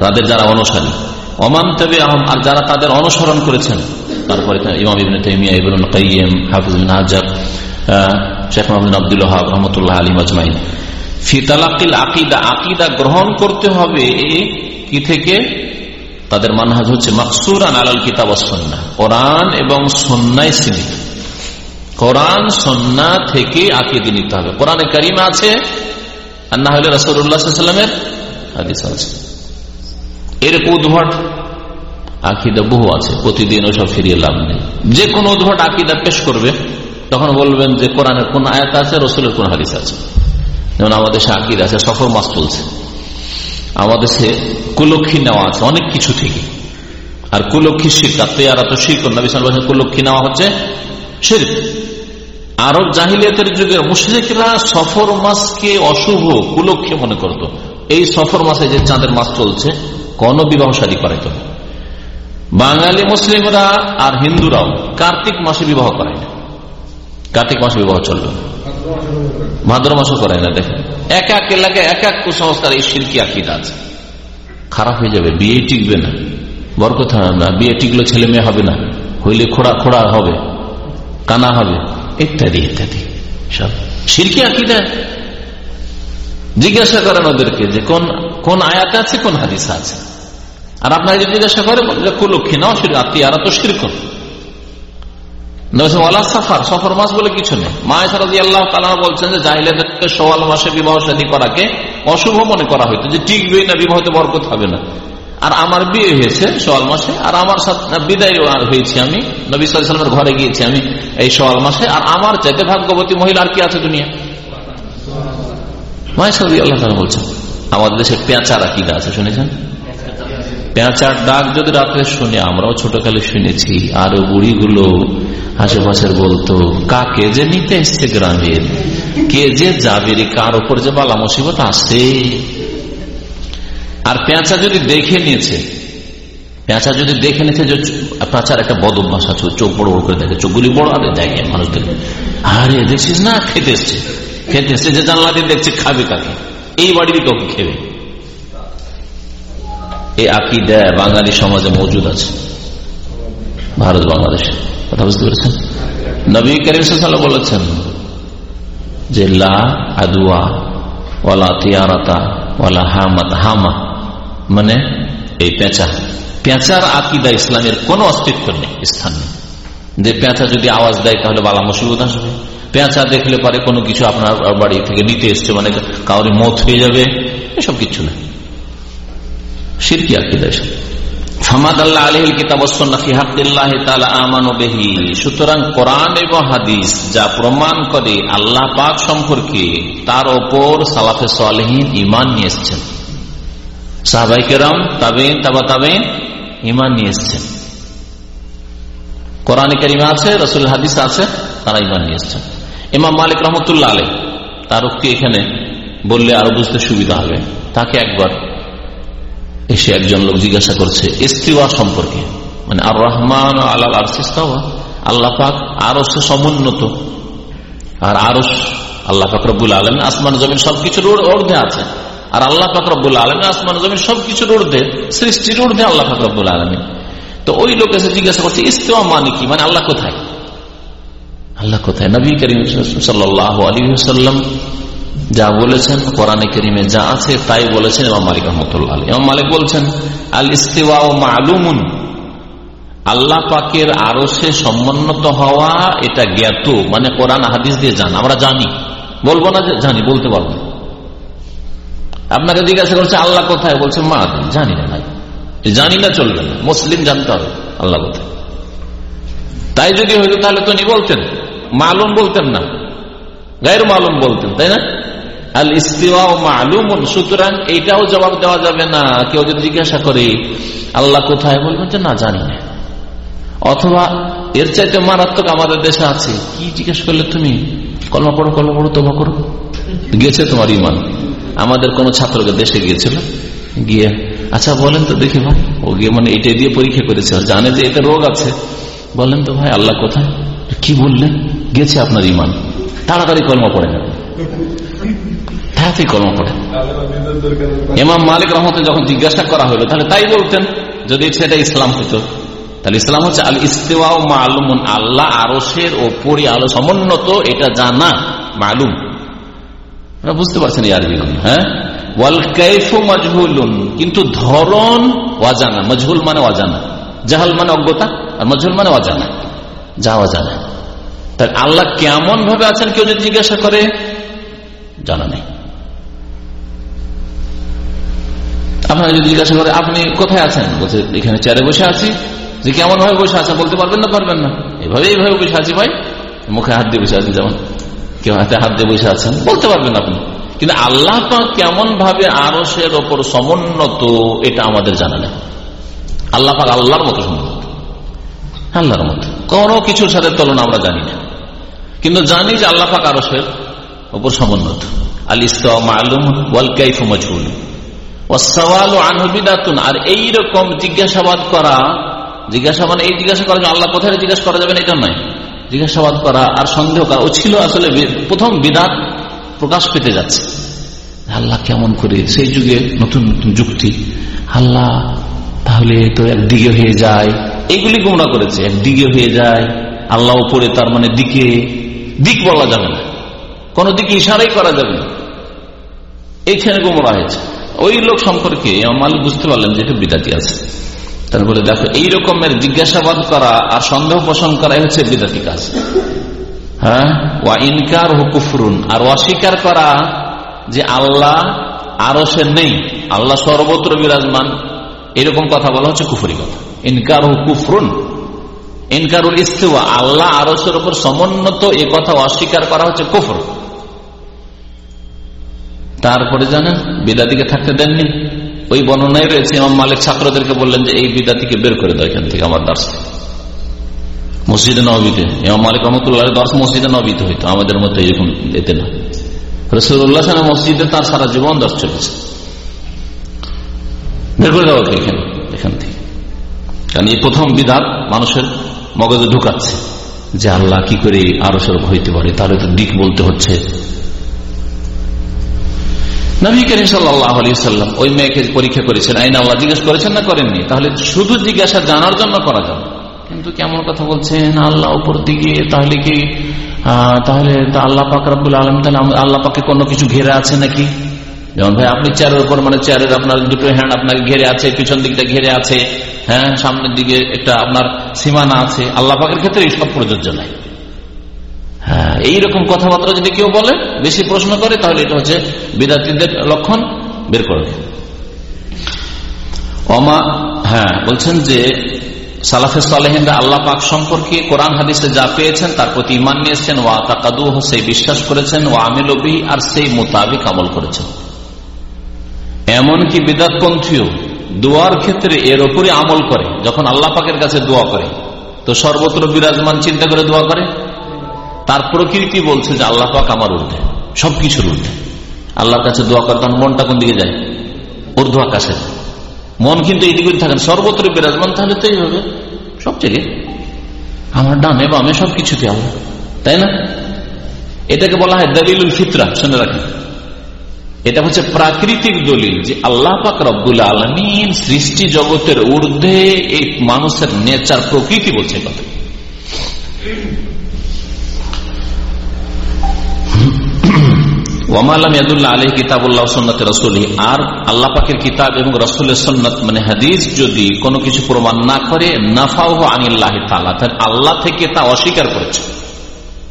তাদের যারা অনুসারী। ওমান তবে আহম আর যারা তাদের অনুসরণ করেছেন, তারপরে ইমাম ইবনে তেমিয়া Ibnul Qayyim, Hafiz Hajar Sheikh Mohammad Abdul hub রহমতুল্লাহ আলী মাজমাইন ফিতালাকিল আকিদা আকিদা গ্রহণ করতে হবে কি থেকে? তাদের মানহাজ হচ্ছে মাকসুরান আলাল কিতাব সন্না কোরআন এবং সন্ন্যায় সীমিত। কোরআন, সন্না থেকে আকিদি নিতে হবে। কোরআনে কারিম আছে আর না হলে রসুল্লাহামের হাদিস আছে। এর উদ্ভট? আকিদা বহু আছে, প্রতিদিন ওসব ফিরিয়ে লাভ নেই। যে কোনো উদ্ভট আকিদা পেশ করবে, তখন বলবেন যে কোরআনের কোন আয়াত আছে, রসুলের কোন হাদিস আছে। যেমন আমাদের দেশে আকিদ আছে, সফর মাস চলছে। আমাদের সে কুলক্ষী নেওয়া আছে, অনেক কিছু থেকে। আর কুলক্ষী শিক্ষা তেয়ারা তো শিখ নবী কুলক্ষী নেওয়া হচ্ছে শির আরব জাহিলিয়াতের যুগের মুশ্রিকরা সফর মাসকে অশুভ কুলক্ষে মনে করত। এই সফর মাসে যে চাঁদের মাস চলছে কোন বিবাহ সাদী করাইত বাঙালি, মুসলিমরা আর হিন্দুরাও কার্তিক মাসে বিবাহ করায় না। কার্তিক মাসে বিবাহ চলবে ভাদ্র মাসও করায় না, দেখেন। এক এক এলাকায় এক এক কুসংস্কার, এই শিল্পী আকিদা আছে। খারাপ হয়ে যাবে, বিয়ে টিকবে না। বর কথা না, বিয়ে টিকলে ছেলে মেয়ে হবে না। হইলে খোড়া খোড়া হবে, কানা হবে, ইত্যাদি ইত্যাদি। সব শিরকি আকিদা। জিজ্ঞাসা করেন ওদেরকে যে কোন কোন আয়াতে আছে, কোন হাদিস আছে? আর আপনাকে যদি জিজ্ঞাসা করে কুলক্ষী নাও আত্মীয়ারা তো শিরকন সাফার মাস বলে কিছু নেই। আল্লাহ বলছেন যে সওয়াল মাসে অশুভ মনে করা যে না বিবাহতে বরকত হবে না। আর আমার বিয়ে হয়েছে সোয়াল মাসে, আর আমার বিদায় হয়েছি আমি। নবী ঘরে গিয়েছি আমি এই সোয়াল মাসে, আর আমার চাইতে ভাগ্যবতী মহিলা আর কি আছে দুনিয়া? মায়ের আল্লাহ বলছেন। আমাদের দেশে পেঁচার আকিদা আছে, শুনেছেন? পেঁচার ডাক যদি রাত্রে শুনে, আমরাও ছোটকালে শুনেছি, আর বুড়িগুলো আশেপাশের বলতো, কাকে যে নিতে এসছে গ্রামের কে যে যাবে কার ওপর যে বালা মুসিবত আসে আর পেঁচা যদি দেখে নিয়েছে পেঁচা যদি দেখে নিয়েছে যে পেঁচার একটা বদ অভ্যাস আছে, চোখ বড় বড় করে দেখে, চোখগুলি বড় আরে দেখে মানুষদের। আরে, দেখছিস না? খেতে এসছে। খেতে এসছে যে জানলা দিয়ে দেখছে, খাবে কাকে? এই বাড়ির কাউকে খেবে এই আকিদা বাঙালি সমাজে মজুদ আছে। ভারত বাংলাদেশ। কথা বুঝতে পেরেছেন? নবী করিম বলেছেন যে, লা আদুয়া ওয়ালা তিয়ারাতা ওয়ালা হামাত, হামা মানে এই পেঁচা। পেঁচার আকিদা ইসলামের কোন অস্তিত্ব নেই, স্থান নেই। যে পেঁচা যদি আওয়াজ দেয়, তাহলে বালা মুসিবত আসবে। পেঁচা দেখলে পারে কোনো কিছু আপনার বাড়ি থেকে নিতে এসছে মানে কাউরি মত হয়ে যাবে, এসব কিছু নেই সিরকি করে আল্লাহ পাক সম্পর্কে, তার ওপর ইমান নিয়ে সাহবাই ইমান নিয়ে আছে রসুল হাদিস আছে, তারা ইমান নিয়ে এসছেন। ইমাম মালিক রহমতুল্লাহ আলী তার উক্তি এখানে বললে আরও বুঝতে সুবিধা হবে। তাকে একবার এসে একজন লোক জিজ্ঞাসা করছে ইস্তিওয়া সম্পর্কে। মানে আর রহমান আল্লাহ আর আল্লাহ পাক আরও সে সমুন্নত। আর আরও আল্লাহ পাক আলম আসমান জমিন সবকিছুর অর্ধে আছে। আর আল্লাহ ফাকরবুল আলমী আসমান জমিন সবকিছুর ঊর্ধ্বে, সৃষ্টির ঊর্ধ্বে আল্লাহ ফাকরবুল আলমী তো ওই লোক এসে জিজ্ঞাসা করছে, ইস্তেওয়া মানে কি? মানে আল্লাহ কোথায়? আল্লাহ কোথায়? নবী করিম আলী সাল্লাম যা বলেছেন, কোরআনে করিমে যা আছে তাই বলেছেন ইমাম মালিক রহমতুল্লাহ ইমাম মালিক বলছেন আল ইস্তেওয়া ও মালুমুন। আল্লাহ পাকের আরও সে সমন্বত হওয়া এটা জ্ঞাত। মানে কোরআন, হাদিস দিয়ে জান। আমরা জানি। বলব না জানি, বলতে পারব আপনাকে জিজ্ঞাসা করছে, আল্লাহ কোথায়? বলছে, মা, জানি না ভাই। জানি না চলবে না। মুসলিম জানতে হবে আল্লাহ কোথায়? তাই যদি হইতো তাহলে তো উনি বলতেন। মালুম বলতেন না। গায়ের মালুম বলতেন, তাই না? আল ইস্তিওয়া মালুম সুতরাং এইটাও জবাব দেওয়া যাবে না। কেউ যদি জিজ্ঞাসা করে, আল্লাহ কোথায়? বলবেন যে, না, জানি না। অথবা, এর চাইতে মারাত্মক আমাদের দেশে আছে। কি জিজ্ঞেস করলে তুমি? কলমা পড়ো কলমা পড়ো তোমা করো। গিয়েছে তোমার ইমান আমাদের কোন ছাত্রকে দেশে গিয়েছিল? গিয়ে আচ্ছা বলেন তো দেখি ভাই। ও গিয়ে মানে এটা দিয়ে পরীক্ষা করেছে। জানে যে এটা রোগ আছে। বলেন তো ভাই, আল্লাহ কোথায়? কি বললেন? গেছে আপনার ইমান তাড়াতাড়ি কলমা পড়ে তাড়াতাড়ি কলমা পড়ে এমাম মালিক রহমতে যখন জিজ্ঞাসা করা হলো, তাহলে তাই বলতেন, যদি সেটা ইসলাম হতো। তাহলে ইসলাম হচ্ছে আল ইস্তেওয়া মালুমুন, আল্লাহ আরসের ওপরে আলো সমুন্নত, এটা জানা, মালুম। বুঝতে পারছেন ইয়ারবিগুন হ্যাঁ? ওয়াল কাইফু মজহুলুন, কিন্তু ধরন অজানা। মজহুল মানে অজানা। জাহাল মানে অজ্ঞতা, আর মজহুল মানে অজানা। যা অজানা। তাই আল্লাহ কেমন ভাবে আছেন কেউ যদি জিজ্ঞাসা করে, জানা নেই। আপনারা যদি জিজ্ঞাসা করে, আপনি কোথায় আছেন? বলছে, এখানে চেয়ারে বসে আছি। যে কেমন ভাবে বসে আছেন বলতে পারবেন না পারবেন না। এভাবে এইভাবে বসে আছি ভাই, মুখে হাত দিয়ে বসে আছেন যেমন। কেউ হাতে হাত দিয়ে বসে আছেন, বলতে পারবেন আপনি। কিন্তু আল্লাহ কেমন ভাবে আরসের ওপর সমুন্নত, এটা আমাদের জানা নেই। আল্লাহ আল্লাহর মতো সমুন্নত। আল্লাহর মতো। কোনো কিছুর সাথে তুলনা আমরা জানি না। কিন্তু জানি যে আল্লাহ পাক আরসের ওপর সমুন্নত। আল ইসলাম আলম ওয়াল কাইফ মজহুল। আর এইরকম জিজ্ঞাসাবাদ করা, জিজ্ঞাসা জিজ্ঞাসাবাদ এই জিজ্ঞাসা করা আল্লাহ কোথায় জিজ্ঞাসা করা যাবে এটা নয়। জিজ্ঞাসাবাদ করা আর সন্দেহ করা, ও ছিল আসলে প্রথম বিদাত প্রকাশ পেতে যাচ্ছে। আল্লাহ কেমন করে সেই যুগে নতুন নতুন যুক্তি, আল্লাহ তাহলে তো একদিকে হয়ে যায় এইগুলি গোমরা করেছে, একদিকে হয়ে যায়, আল্লাহ উপরে তার মানে দিকে দিক বলা যাবে না। কোন দিকে ইশারাই করা যাবে না। এইখানে গোমরা হয়েছে। ওই লোক সম্পর্কে আমার বুঝতে পারলেন যে বিদাতি আছে। তারপরে দেখো, এই রকমের জিজ্ঞাসাবাদ করা আর সন্দেহ পোষণ করাই হচ্ছে বিদাতি কাজ। হ্যাঁ? ওয়া ইনকার হুকুফরুন আর অস্বীকার করা যে আল্লাহ আরও সে নেই। আল্লাহ সর্বত্র বিরাজমান। এরকম কথা বলা হচ্ছে কুফরি কথা। ইনকার হুকুফরুন ইনকারুল ইস্তেওয়া, আল্লাহ আরসের উপর সমুন্নত এ কথা অস্বীকার করা হচ্ছে কুফর। তারপরে জানেন, বিদাতিকে থাকতে দেননি। ওই বর্ণনায় রয়েছে ইমাম মালিক ছাত্রদেরকে বললেন যে, এই বিদাতিকে বের করে দেয় এখান থেকে আমার দার্স মসজিদে নবীতে ইমাম মালিক রহমতুল্লাহ দর্শ মসজিদে নবীতে হইতো, আমাদের মতো এরকম এতে না। রসুল্লাহ সালা মসজিদে তার সারা জীবন দর্শ চলেছে। বের করে দেওয়া এখানে, এখান থেকে। কারণ এই প্রথম বিধাত মানুষের মগজে ঢুকাচ্ছে। যে আল্লাহ কি করে আরও সরব হইতে পারে, তাহলে তো দিক বলতে হচ্ছে। ওই মেয়েকে পরীক্ষা করেছেন, আইন আল্লাহ জিজ্ঞেস করেছেন না করেননি? তাহলে শুধু জিজ্ঞাসা জানার জন্য করা যাবে কিন্তু কেমন কথা বলছেন, আল্লাহ উপর দিকে, তাহলে কি তাহলে আল্লাহ পাক রব্বুল আলম তাহলে আল্লাহ পাকে কোনো কিছু ঘেরা আছে নাকি? যেমন ভাই, আপনি চেয়ারের উপর মানে চেয়ারের আপনার দুটো হ্যান্ড আপনাকে ঘেরে আছে, পিছন দিকটা ঘেরে আছে হ্যাঁ সামনের দিকে একটা আপনার সীমানা আছে। আল্লাহ পাকের ক্ষেত্রে এইসব প্রযোজ্য নাই। হ্যাঁ এইরকম কথাবার্তা যদি কেউ বলে, বেশি প্রশ্ন করে, তাহলে এটা হচ্ছে বিদ্যার্থীদের লক্ষণ বের করে অমা হ্যাঁ বলছেন যে সালাফে সালেহিনরা আল্লাহ পাক সম্পর্কে কোরআন হাদিসে যা পেয়েছেন, তার প্রতি ইমান নিয়েছেন, ওয়া তাকাদু সেই বিশ্বাস করেছেন ও আমিলবি আর সেই মোতাবিক আমল করেছেন। এমনকি বিদাতপন্থীও দোয়ার ক্ষেত্রে এর ওপরে আমল করে, যখন আল্লাহ পাকের কাছে দোয়া করে। তো সর্বত্র বিরাজমান, চিন্তা করে দোয়া করে? তার প্রকৃতি বলছে যে আল্লাহ পাক আমার ঊর্ধ্বে, সবকিছুর ঊর্ধ্বে। আল্লাহর কাছে দোয়া করে তখন মনটা কোন দিকে যায়? ঊর্ধ্ব আকাশে মন কিন্তু এইদিকে থাকেন সর্বত্র বিরাজমান, তাহলে তো এইভাবে সব আমার ডানে বামে সবকিছুতে আল্লাহ, তাই না? এটাকে বলা হয় দলিলুল ফিতরা, শুনে রাখেন। এটা হচ্ছে প্রাকৃতিক দলিল যে আল্লাহ পাক রব্বুল আলমিন সৃষ্টি জগতের ঊর্ধ্বে এই মানুষের নেচার প্রকৃতি বলছে কথা আর আল্লাহ কিতাব এবং মানে যদি কোনো কিছু প্রমাণ না করে আল্লাহ থেকে তা অস্বীকার করেছে।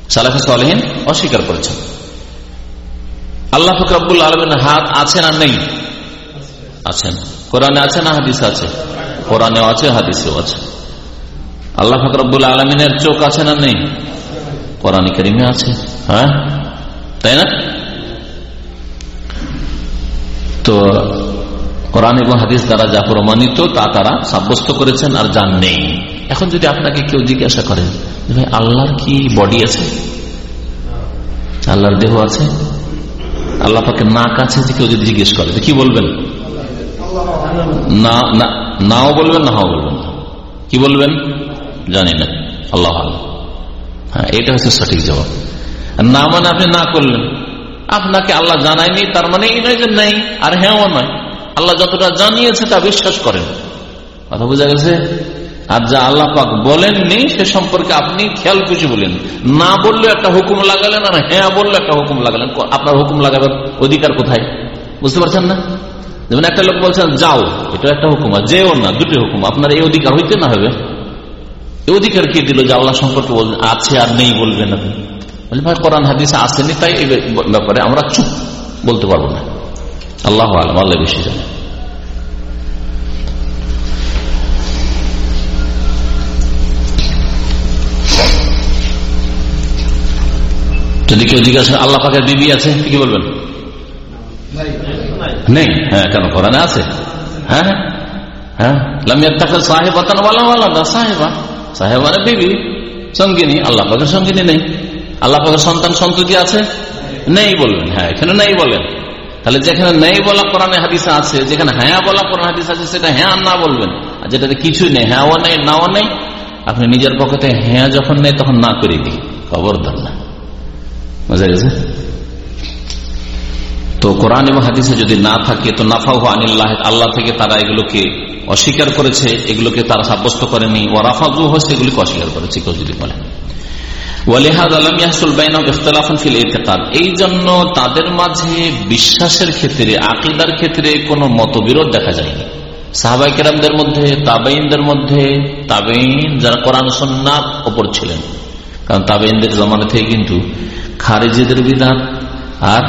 সালাফে সালহীন অস্বীকার করেছেন। আল্লাহ ফকরাবুল আলমের হাত আছে না নেই? আছেন কোরআনে আছে না হাদিস আছে? কোরআনেও আছে, হাদিসেও আছে। আল্লাহ ফকরবুল আলমিনের চোখ আছে না নেই? কোরআন করিমে আছে। হ্যাঁ? তাই না? তো কোরআন এবং হাদিস দ্বারা যা প্রমাণিত, তা তারা সাব্যস্ত করেছেন আর যান নেই। এখন যদি আপনাকে কেউ জিজ্ঞাসা করেন ভাই, আল্লাহর কি বডি আছে? আল্লাহর দেহ আছে? আল্লাহ পাকে নাক আছে যে কেউ যদি জিজ্ঞেস করে কি বলবেন? না নাও বলবেন, না হাও বলবেন? কি বলবেন? জানি না। আল্লাহ হ্যাঁ এটা হচ্ছে সঠিক জবাব। না মানে আপনি না করলেন। আপনাকে আল্লাহ জানায়নি, তার মানে এই নয় যে নেই, আর হ্যাঁ নয়। আল্লাহ যতটা জানিয়েছে তা বিশ্বাস করেন। কথা বোঝা গেছে? আর যা আল্লাহ পাক বলেননি, সে সম্পর্কে আপনি খেয়াল খুশি বলেন। না বললে একটা হুকুম লাগালেন আর হ্যাঁ বললে একটা হুকুম লাগালেন। আপনার হুকুম লাগাবার অধিকার কোথায়? বুঝতে পারছেন না? যেমন একটা লোক বলছেন, যাও এটা একটা হুকুম, আর যেও না, দুটি হুকুম, আপনার এই অধিকার হইতে না হবে। এই অধিকার কে দিল যে আল্লাহ সম্পর্কে বলবেন আছে আর নেই বলবেন আপনি? ভাই, কোরআন, হাদিসে আসেনি, তাই এই ব্যাপারে আমরা চুপ বলতে পারব না। আল্লাহ আলম, আল্লাহ বেশি জানে। যদি কেউ জিজ্ঞাসা আল্লাহ পাকের বিবি আছে? কি বলবেন? নেই। হ্যাঁ কেন? কোরআনে আছে। হ্যাঁ? হ্যাঁ? লামিয়ার আলাদা সাহেবা। সাহেব মানে বিবি, সঙ্গিনী। আল্লাহ পাকের সঙ্গিনী নেই। আল্লাহ পাকের সন্তান সন্ততি আছে? নেই বলবেন হ্যাঁ এখানে নেই বলেন। তাহলে যেখানে নেই বলা কোরআনে হাদিসে আছে, যেখানে হ্যাঁ বলা কোরআন হাদিস আছে, সেটা হ্যাঁ না বলবেন। আর যেটাতে কিছুই নেই, হ্যাঁও নেই, নাও নেই, আপনি নিজের পক্ষে হ্যাঁ যখন নেই, তখন না করে দিই। খবর খবরদার না। তো কোরআন এবং হাদিসে যদি না থাকে, তো নাফাহ আনিল্লাহ, আল্লাহ থেকে তারা এগুলোকে অস্বীকার করেছে, এগুলোকে তারা সাব্যস্ত করেনি। ও রাফাজু হয়েছে এগুলিকে অস্বীকার করেছে, কেউ যদি বলে। এই জন্য তাদের মাঝে বিশ্বাসের ক্ষেত্রে, আকিদার ক্ষেত্রে কোনো মতবিরোধ দেখা যায়নি। সাহাবাই কেরামদের মধ্যে তাবেইনদের মধ্যে তাবেইন যারা কোরআন সন্ন্যার ওপর ছিলেন। কারণ তাবেইনদের জমানা থেকে কিন্তু খারেজিদের বিধান আর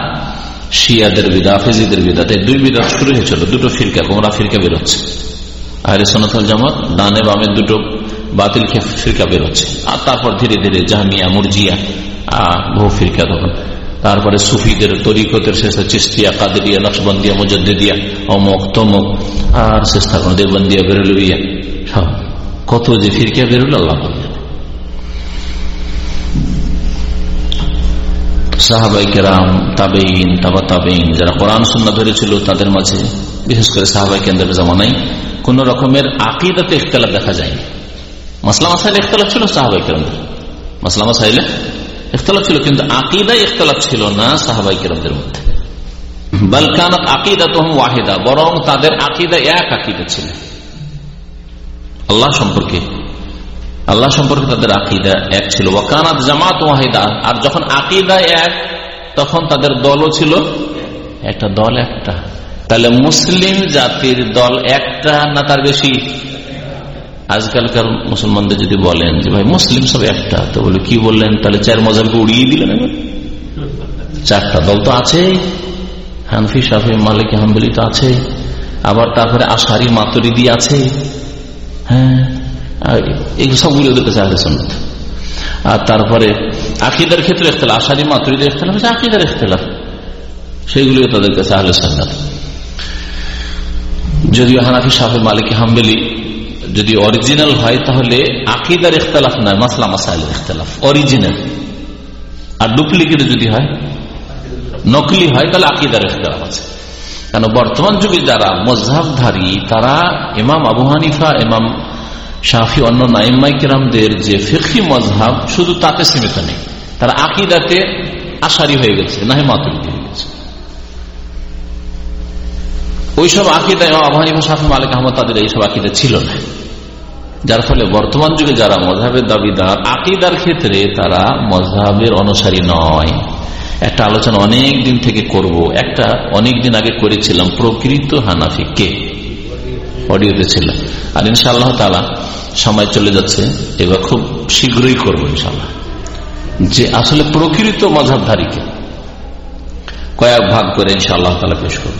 শিয়াদের বিদা ফেজিদের বিদা তাই দুই বিদাত শুরু হয়েছিল, দুটো ফিরকা কোমরা ফিরকা বেরোচ্ছে। আহলে সোনাথল জামাত ডানে বামে দুটো বাতিল ফিরকা বেরোচ্ছে। আর তারপর ধীরে ধীরে জাহামিয়া, মুরজিয়া বহু ফিরকা তখন। তারপরে সুফিদের তরিকতের শেষ চিস্তিয়া কাদেরিয়া, নকশবন্দিয়া মুজদ্দিয়া অমক, তমক, আর শেষ থাকুন দেবন্দিয়া বেরোলিয়া সব। কত যে ফিরকা বেরোল, আল্লাহ সাহাবাই কেরাম তাবেইন তাবা তাবেইন যারা কোরআন সুন্না ধরেছিল, তাদের মাঝে, বিশেষ করে সাহাবাই কেন্দ্রের জামানায়, কোন রকমের আকিদাতে ইখতলাফ দেখা যায়নি। মাসলা মাসাইলে ইখতলাফ ছিল সাহাবাই কেরামদের। মাসলা মাসাইলে ইখতলাফ ছিল, কিন্তু আকিদাই ইখতলাফ ছিল না সাহাবাই কেরামদের মধ্যে। বালকানত আকিদা তো ওয়াহিদা, বরং তাদের আকিদা এক আকিদা ছিল। আল্লাহ সম্পর্কে আল্লাহ সম্পর্কে তাদের আকিদা এক ছিল, ওয়াকানাত জামাত ওয়াহিদা, আর যখন আকিদা এক, তখন তাদের দলও ছিল একটা, দল একটা। তাহলে মুসলিম জাতির দল একটা না তার বেশি? আজকালকার মুসলমানদের যদি বলেন যে, ভাই, মুসলিম সব একটা তো বলে, কি বললেন? তাহলে চার মজাবকে উড়িয়ে দিলেন চারটা দল তো আছে হানফি সাফি মালিক, হাম্বলি তো আছে আবার তারপরে আশারি, মাতরিদি আছে হ্যাঁ। এগুলো সবগুলো ওদের কাছে আহলে সন্ন্যত আর তারপরে আকিদার ক্ষেত্রে ইখতলাফ, আশারি মাতুরিদের ইখতলাফ হচ্ছে আকিদার ইখতলাফ। সেইগুলো তাদের কাছে আহলে সন্ন্যত যদিও হানাফি সাফে মালিক, হাম্বেলি যদি অরিজিনাল হয়, তাহলে আকিদার ইখতলাফ নয়, মাসলা মাসাইলের ইখতলাফ, অরিজিনাল। আর ডুপ্লিকেট যদি হয়, নকলি হয়, তাহলে আকিদার ইখতলাফ আছে। কেন? বর্তমান যুগে যারা মজাবধারী তারা ইমাম আবু হানিফা, ইমাম শাফি অন্য নাইমাই কিরামদের যে ফিকি মজহাব শুধু তাতে সীমিত নেই। তারা আকিদাতে আশারি হয়ে গেছে, নাহি মাতুরিদি হয়ে গেছে। ওইসব আকিদা আবহানিফা শাফি মালিক আহমদ তাদের এইসব আকিদা ছিল না। যার ফলে বর্তমান যুগে যারা মজাহের দাবিদার, আকিদার ক্ষেত্রে তারা মজাহের অনুসারী নয়। একটা আলোচনা অনেক দিন থেকে করব, একটা অনেক দিন আগে করেছিলাম প্রকৃত হানাফি কে? অডিওতে ছিল আর ইনশাআল্লাহ তালা সময় চলে যাচ্ছে, এবার খুব শীঘ্রই করব ইনশাল্লাহ যে আসলে প্রকৃত মজাবধারীকে কয়েক ভাগ করে ইনশাআল্লাহ তালা পেশ করব।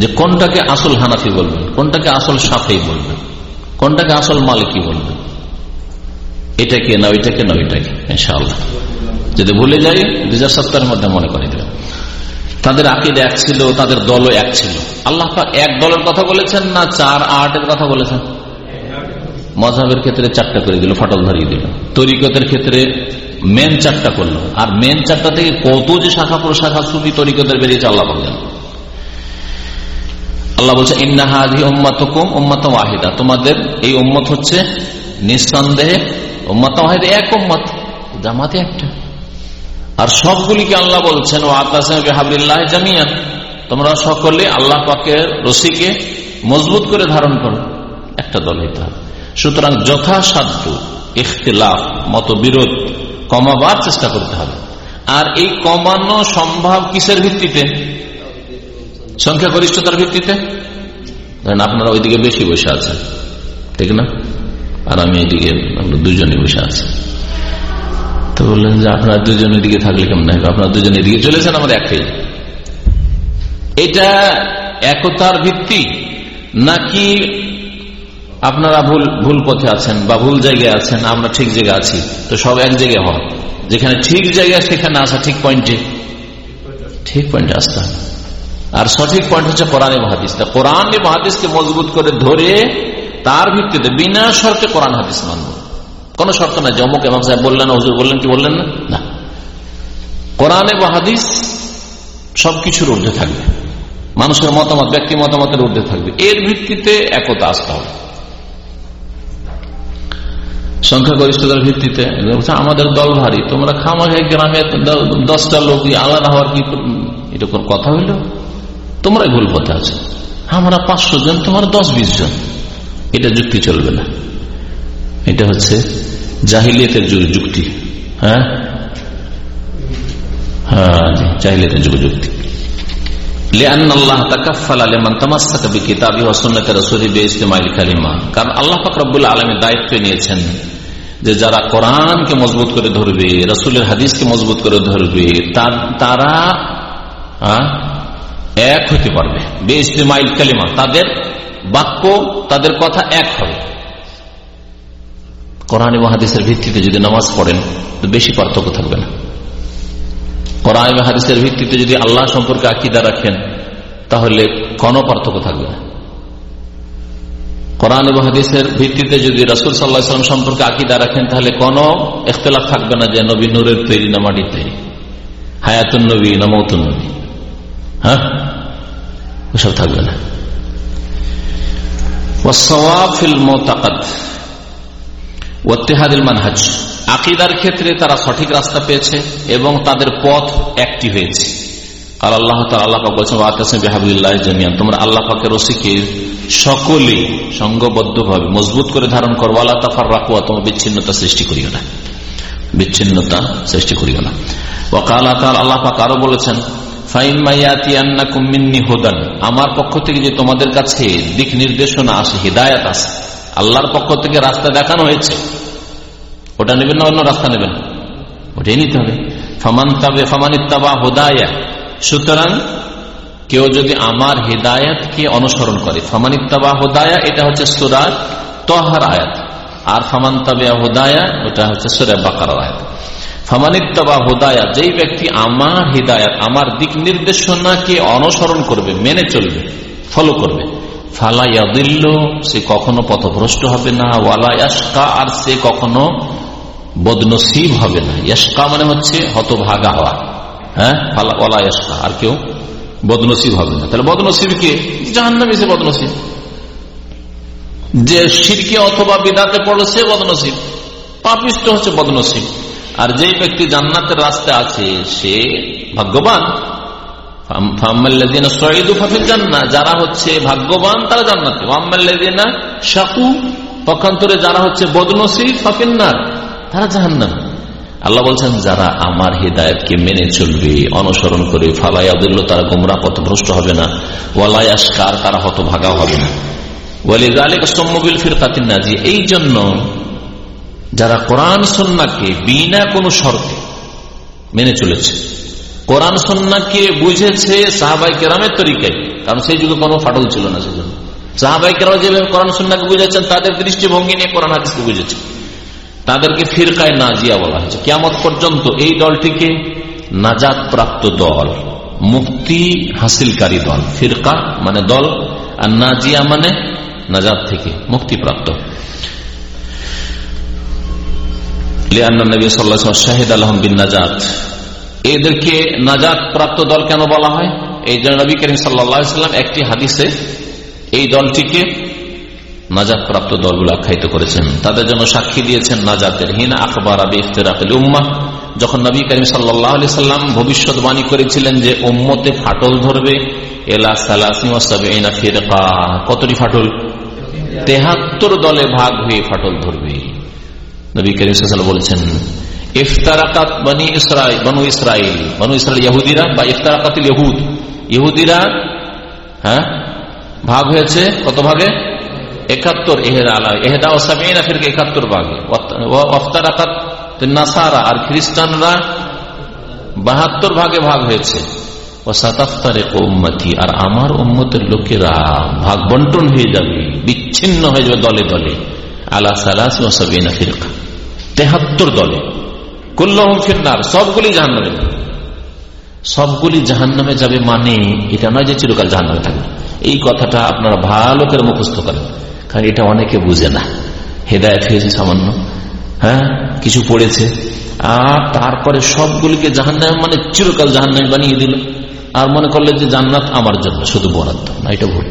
যে কোনটাকে আসল হানাফি বলবেন, কোনটাকে আসল সাফেই বলবেন, কোনটাকে আসল মালিকি বলবেন, এটাকে না ওইটাকে না ওইটাকে ইনশাআল্লাহ। যদি ভুলে যাই, দুই সপ্তাহের মধ্যে মনে করে দেবেন তাদের আকিদ এক ছিল, তাদের দলও এক ছিল। আল্লাহ এক দলের কথা বলেছেন না চার আটের কথা বলেছেন? মজাবের ক্ষেত্রে চারটা করে দিল, ফাটল ধরিয়ে দিল। তরিকতের ক্ষেত্রে মেন চারটা করল। আর মেন চারটা থেকে কত যে শাখা প্রশাখা সুবি তরিকতের বেরিয়েছে আল্লাহ বললেন আল্লাহ বলছে ইন্নাহাদি ওম্মাতকুম ওম্মাত ওয়াহিদা। তোমাদের এই ওম্মত হচ্ছে নিঃসন্দেহে ওম্মাত ওয়াহিদা, এক ওম্মত জামাতে একটা। আর সবগুলিকে আল্লাহ বলছেন ও আতাসাবিল্লাহ জামিয়ান তোমরা সকলে আল্লাহ পাকের রশিকে মজবুত করে ধারণ করো। একটা দল হইতে হবে। সুতরাং যথাসাধ্য ইখতলাফ, মতবিরোধ কমাবার চেষ্টা করতে হবে। আর এই কমানো সম্ভব কিসের ভিত্তিতে? সংখ্যাগরিষ্ঠতার ভিত্তিতে? ধরেন আপনারা ওইদিকে বেশি বসে আছেন, ঠিক না? আর আমি এদিকে দুজনে বসে আছি। তো বললেন যে আপনার দুজনের দিকে থাকলে কেমন হবে আপনার দুজনের দিকে চলেছেন আমাদের একটাই এটা একতার ভিত্তি? নাকি আপনারা ভুল ভুল পথে আছেন বা ভুল জায়গায় আছেন, আমরা ঠিক জায়গায় আছি? তো সব এক জায়গায় হওয়া। যেখানে ঠিক জায়গায় সেখানে আসা ঠিক পয়েন্টে ঠিক পয়েন্টে আসতে আর সঠিক পয়েন্ট হচ্ছে কোরআন হাদিস। তা কোরআন হাদিসকে মজবুত করে ধরে তার ভিত্তিতে বিনা শর্তে কোরআন হাদিস মানব। কোন শর্ত নাই জমুক এমাম সাহেব বললেন, হুজুর বললেন, কি বললেন না? না। কোরআন এবং হাদিস সবকিছুর ঊর্ধ্বে থাকবে। মানুষের মতামত, ব্যক্তি মতামতের ঊর্ধ্বে থাকবে। এর ভিত্তিতে একতা আসতে হবে। সংখ্যাগরিষ্ঠতার ভিত্তিতে আমাদের দল ভারী, তোমরা খামাখাই গ্রামে দশটা লোক আলাদা হওয়ার কি এটা কোন কথা হইল? তোমরাই ভুল পথে আছো। আমরা পাঁচশো জন, তোমার দশ বিশ জন। এটা যুক্তি চলবে না। এটা হচ্ছে জাহিলিয়তের যুক্তি। হ্যাঁ? হ্যাঁ যুগ আল্লাহ দায়িত্ব নিয়েছেন যে যারা কোরআনকে মজবুত করে ধরবে, রসুলের হাদিসকে মজবুত করে ধরবে, তারা এক হতে পারবে। বে বেইস্তেমাইল কালিমা। তাদের বাক্য, তাদের কথা এক হবে। কোরআন এবং হাদিসের ভিত্তিতে যদি নামাজ পড়েন, তো বেশি পার্থক্য থাকবে না। কোরআন এবং হাদিসের ভিত্তিতে যদি আল্লাহ সম্পর্কে আকিদা রাখেন, তাহলে কোনো পার্থক্য থাকবে না। কোরআন এবং হাদিসের ভিত্তিতে যদি রসুল সাল্লাহ সাল্লাম সম্পর্কে আকিদা রাখেন, তাহলে কোনো এখতলাফ থাকবে না যে নবী নূরের তৈরি না মাটির তৈরি। হায়াতুন নবী না মৌতুন নবী। হ্যাঁ? ওসব থাকবে না। মানহাজ। আকিদার ক্ষেত্রে তারা সঠিক রাস্তা পেয়েছে এবং তাদের পথ একটি হয়েছে। আর আল্লাহ আল্লাহ বলছেন জানিয়ান তোমরা আল্লাহ পাকের রসিকে সকলে সংঘবদ্ধ ভাবে মজবুত করে ধারণ করো। আল্লাহ তাফার রাখুয়া তোমার বিচ্ছিন্নতা সৃষ্টি করিও না। বিচ্ছিন্নতা সৃষ্টি করিও না। ওকাল আল্লাহ পাক আরও বলেছেন আমার পক্ষ থেকে যে তোমাদের কাছে দিক নির্দেশনা আসে, হৃদায়ত আসে আল্লাহর পক্ষ থেকে রাস্তা দেখানো হয়েছে। ওটা নেবেন না অন্য রাস্তা নেবেন? ওটাই নিতে হবে। ফমান তাবে ফমান ইত্তাবা হুদায়া। সুতরাং কেউ যদি আমার হৃদায়তকে অনুসরণ করে, ফমান ইত্তাবা হুদায়া, এটা হচ্ছে সুরা তহার আয়াত। আর ফমান তাবে হুদায়া, ওটা হচ্ছে সুরা বাকার আয়াত। ফামানিত্তবা হুদায়া, যেই ব্যক্তি আমার হৃদায়ত, আমার দিক নির্দেশনাকে অনুসরণ করবে, মেনে চলবে ফলো করবে ফালা সে কখনো পথভ্রষ্ট হবে না। ওয়ালা ইয়াসকা আর সে কখনো বদনসিব হবে না। ইয়াসকা মানে হচ্ছে হতভাগা হওয়া। হ্যাঁ? ফালা ওয়ালা ইয়াসকা আর কেউ বদনসিব হবে না। তাহলে বদনসিব কে? জাহান্নামী সে বদনসিব। যে সিরকে অথবা বিদাতে পড়ল সে বদনসিব। পাপিষ্ট হচ্ছে বদনসিব। আর যেই ব্যক্তি জান্নাতের রাস্তা আছে, সে ভাগ্যবান। যারা হচ্ছে ভাগ্যবান, তারা জান্নাতে। শাকু, পক্ষান্তরে যারা হচ্ছে বদনসি ফাফিন্নার, তারা জাহান্নাম। আল্লাহ বলছেন, যারা আমার হৃদায়তকে মেনে চলবে, অনুসরণ করে ফালাইয়াদুল্ল তারা গোমরা পথভ্রষ্ট হবে না। ওয়ালাই আসকার তারা হত ভাগা হবে না। ওয়ালিদ আলিক সম্মবিল ফিরকাতিন নাজি এই জন্য যারা কোরআন সন্নাকে বিনা কোনো শর্তে মেনে চলেছে কোরআন সন্নাকে বুঝেছে সাহাবাই কেরামের তরিকায়। কারণ সেই যুগে কোনো ফাটল ছিল না সেই জন্য সাহাবাইকেরাও যেভাবে কোরআন সুন্নাকে বুঝেছেন তাদের দৃষ্টিভঙ্গি নিয়ে কোরআন হাদিসকে বুঝেছে। তাদেরকে ফিরকায় নাজিয়া বলা হয়েছে। কেমন পর্যন্ত এই দলটিকে নাজাদ প্রাপ্ত দল, মুক্তি হাসিলকারী দল। ফিরকা মানে দল, আর নাজিয়া মানে নাজাদ থেকে মুক্তিপ্রাপ্ত। শাহিদ আলহম বিন নাজাদ এদেরকে নাজাদ প্রাপ্ত দল কেন বলা হয়? এই জন্য নবী করিম সাল্লাম একটি হাদিসে এই দলটিকে নাজাদ প্রাপ্ত দলগুলো আখ্যায়িত করেছেন। তাদের জন্য সাক্ষী দিয়েছেন নাজাদের হিনা আখবর আবি ইফতেরাফেল উম্মা। যখন নবী করিম সাল্লাহ সাল্লাম ভবিষ্যৎবাণী করেছিলেন যে উম্মতে ফাটল ধরবে, এলা সালাসিনা ফিরকা। কতটি ফাটল? তেহাত্তর দলে ভাগ হয়ে ফাটল ধরবে। নবী করিম বলেছেন ইফতারাকাত বনি ইসরাইল বনু ইসরাইল। বনু ইসরাইল ইহুদিরা বা ইফতারাকাত ইহুদ। ইহুদিরা হ্যাঁ ভাগ হয়েছে কত ভাগে? একাত্তর এহেদা আলা এহেদা ও সামিনা ফিরকে একাত্তর ভাগে। অফতারাকাত নাসারা আর খ্রিস্টানরা বাহাত্তর ভাগে ভাগ হয়েছে। আর আমার উম্মতের লোকেরা ভাগ বন্টন হয়ে যাবে, বিচ্ছিন্ন হয়ে যাবে দলে দলে। আলা সালাস ও সাবিনা ফিরকা। তেহাত্তর দলে। কুল্লহম ফিরনার সবগুলি জাহান নামে সবগুলি জাহান নামে যাবে মানে এটা নয় যে চিরকাল জাহান নামে থাকবে। এই কথাটা আপনারা ভালো করে মুখস্থ করেন, কারণ এটা অনেকে বুঝে না। হেদায়ত হয়েছে সামান্য হ্যাঁ? কিছু পড়েছে। আর তারপরে সবগুলিকে জাহান্নামে মানে চিরকাল জাহান্নামে বানিয়ে দিল। আর মনে করলে যে জান্নাত আমার জন্য, শুধু বরাদ্দ, না, এটা ভুল।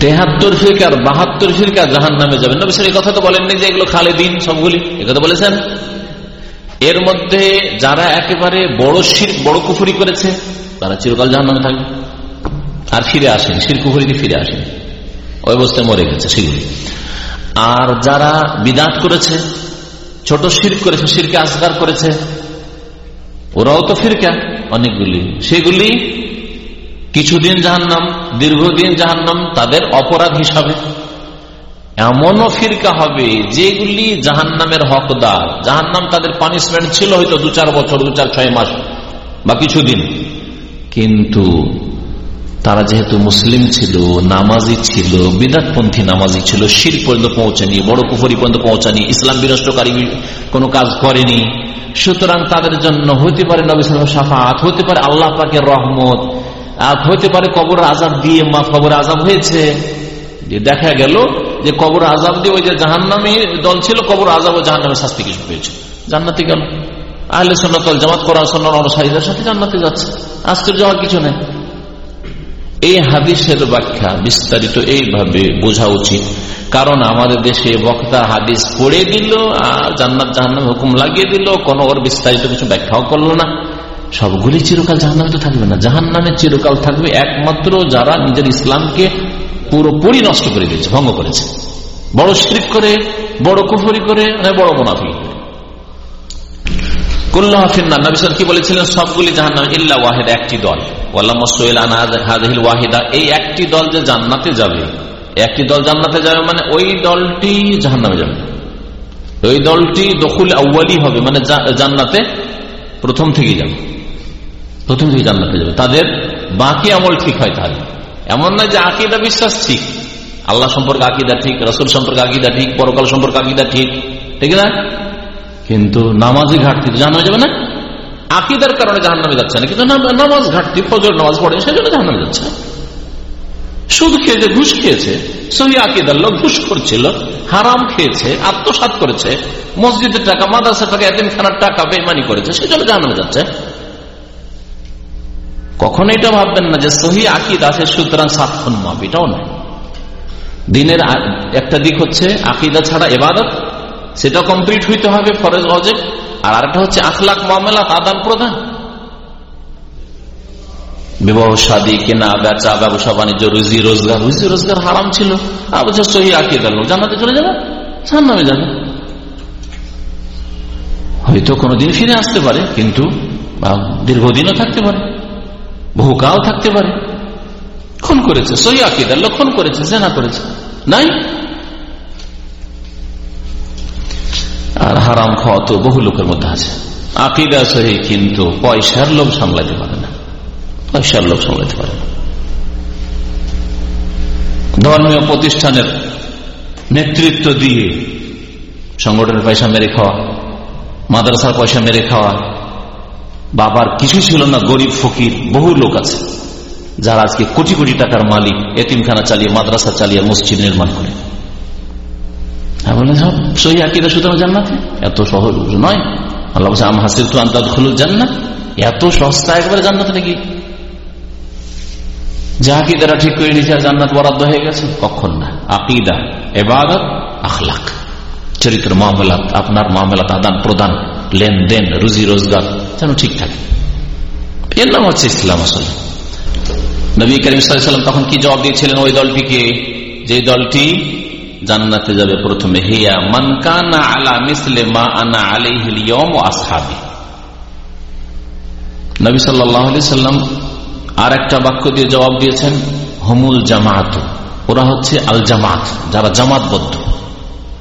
তেহাত্তর ফিরকা আর বাহাত্তর ফিরকা জাহান নামে যাবেন। নবী এই কথা তো বলেননি যে এগুলো খালে দিন সবগুলি কথা বলেছেন? এর মধ্যে যারা একেবারে বড় শির, বড় কুফুরি করেছে, তারা চিরকাল জাহান নামে থাকবে। আর ফিরে আসেন শির কুফুরিতে ফিরে আসেন। ওই অবস্থায় মরে গেছে সেগুলি। আর যারা বিদাত করেছে, ছোট শির করেছে, শিরকে আসগার করেছে, ওরাও তো ফিরকা, অনেকগুলি। সেগুলি কিছুদিন জাহান্নাম, দীর্ঘদিন জাহান্নাম তাদের অপরাধ হিসাবে। এমনও ফিরকা হবে যেগুলি জাহান্নামের হকদার। জাহান্নাম তাদের পানিশমেন্ট ছিল হয়তো দু চার বছর, দু চার ছয় মাস বা কিছুদিন। কিন্তু তারা যেহেতু মুসলিম ছিল, নামাজি ছিল, বিদাতপন্থী নামাজি ছিল, শির পর্যন্ত পৌঁছানি বড় কুফরি পর্যন্ত পৌঁছানি ইসলাম বিনষ্টকারী কোনো কাজ করেনি। সুতরাং তাদের জন্য হতে পারে নবী সাফাত হতে পারে আল্লাহ পাকের রহমত। হতে পারে কবর আজাব দিয়ে মা কবর আজাব হয়েছে। যে দেখা গেল যে কবর আজাব দিয়ে ওই যে জাহান্নামী দল ছিল কবর আজাব ও জাহান্নামের শাস্তি কিছু পেয়েছে। জান্নাতে গেল আহলে সন্ন্যতল জামাত করা সন্ন্যান অনুসারীদের সাথে জান্নাতে যাচ্ছে। আশ্চর্য হওয়ার কিছু নেই। এই হাদিসের ব্যাখ্যা বিস্তারিত এইভাবে বোঝা উচিত। কারণ আমাদের দেশে বক্তা হাদিস পড়ে দিল, আর জান্নাত জাহান্নাম হুকুম লাগিয়ে দিল, কোনো ওর বিস্তারিত কিছু ব্যাখ্যাও করল না। সবগুলি চিরকাল জাহান্নামে তো থাকবে না। জাহান নামে চিরকাল থাকবে একমাত্র যারা নিজের ইসলামকে পুরোপুরি নষ্ট করে দিয়েছে, ভঙ্গ করেছে। বড় শিরিক করে, বড় কুফরি করে বড় মোনাফি কি বলেছিলেন? সবগুলি জাহান্নাম একটি দল। ওয়াহিদা। এই একটি দল যে জান্নাতে যাবে, একটি দল জান্নাতে যাবে মানে ওই দলটি জাহান্নামে যাবে। ওই দলটি দখুল হবে মানে জান্নাতে প্রথম থেকেই যাবে। প্রথম থেকে জান্নাতে যাবে। তাদের বাকি আমল ঠিক হয় তাহলে। এমন নয় যে আকিদা বিশ্বাস ঠিক। আল্লাহ সম্পর্কে আকিদা ঠিক, রসুল সম্পর্কে আকিদা ঠিক, পরকাল সম্পর্কে আকিদা ঠিক। ঠিক না? কিন্তু নামাজে ঘাটতি জানা যাবে না। আকিদার কারণে জাহান নামে যাচ্ছে না। কিন্তু নামাজ ঘাটতি, ফজর নামাজ পড়ে, সেজন্য জাহান নামে যাচ্ছে। সুদ খেয়েছে, ঘুষ খেয়েছে, সহি আকিদার লোক ঘুষ করছিল, হারাম খেয়েছে আত্মসাত করেছে, মসজিদের টাকা মাদাসের টাকা এদিন খানার টাকা বেমানি করেছে, সেজন্য জানানো যাচ্ছে। কখন এটা ভাববেন না যে সহি আকিদ আছে, সুতরাং সাতক্ষণ মাপ, এটাও নয়। দিনের একটা দিক হচ্ছে আকিদা ছাড়া এবাদত সেটা কমপ্লিট হইতে হবে ফরেজ অজেব আর আরেকটা হচ্ছে আখলাখ মামলা আদান প্রদান। বিবাহ সাদী কেনা, বেচা, ব্যবসা, বাণিজ্য, রুজি, রোজগার রুজি, রোজগার হারাম ছিল। আবার সহি আকিদার লোক জানাতে চলে যাবে নামে যাবে। হয়তো কোনোদিন ফিরে আসতে পারে, কিন্তু দীর্ঘদিনও থাকতে পারে। বহুকাল থাকতে পারে। খুন করেছে সহি আকিদার লোক খুন করেছে, জেনা করেছে। নাই? আর হারাম খাওয়া তো বহু লোকের মধ্যে আছে। আকিদা সহি, কিন্তু পয়সার লোভ সামলাতে পারে না। পয়সার লোভ সামলাতে পারে না। ধর্মীয় প্রতিষ্ঠানের নেতৃত্ব দিয়ে সংগঠনের পয়সা মেরে খাওয়া, মাদ্রাসার পয়সা মেরে খাওয়া বাবার কিছু ছিল না, গরিব, ফকির, বহু লোক আছে, যারা আজকে কোটি কোটি টাকার মালিক, এতিমখানা চালিয়ে, মাদ্রাসা চালিয়ে, মসজিদ নির্মাণ করে। জান্নাতে এত সহজ নয়। জান্নাত? এত সস্তা একবারে জান্নাত নাকি? যে ঠিক করে জান্নাত বরাদ্দ হয়ে গেছে? কখন না। আকিদা, এবাদত, আখলাক। চরিত্র মামলাত, আপনার মামলাত আদান প্রদান, লেনদেন, রুজি রোজগার, যেন ঠিক থাকে। এর নাম হচ্ছে ইসলাম আসলে। নবী করিম সাল্লাম তখন কি জবাব দিয়েছিলেন ওই দলটিকে? যে দলটি জান্নাতে যাবে প্রথমে, হিয়া মানকানা আলা মিসলে মা আনা আলাইহিম আসহাবি। নবী সাল্লাম আর একটা বাক্য দিয়ে জবাব দিয়েছেন, হমুল জামাত ওরা হচ্ছে আল জামাত যারা জামাতবদ্ধ।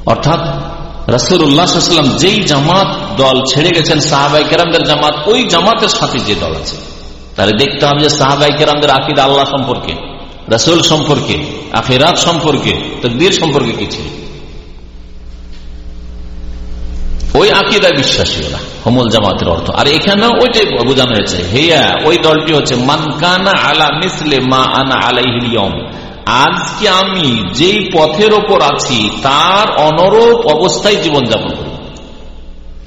অর্থাৎ রসুল্লাহাম যেই জামাত দল ছেড়ে গেছেন সাহাবাই কেরামদের জামাত, ওই জামাতের সাথে যে দল আছে। তাহলে দেখতে হবে যে সাহাবাই কেরামদের আকিদ আল্লাহ সম্পর্কে, রসুল সম্পর্কে আফেরাত সম্পর্কে, তকদির সম্পর্কে কি ছিল? ওই আকিদা বিশ্বাসী ওরা, হমল জামাতের অর্থ। আর এখানেও ওইটাই বোঝানো হয়েছে, হেয়া, ওই দলটি হচ্ছে মানকানা আলা মিসলে মা আনা আলাইহিলিয়ম আজকে আমি যেই পথের ওপর আছি, তার অনরূপ অবস্থায় জীবনযাপন করি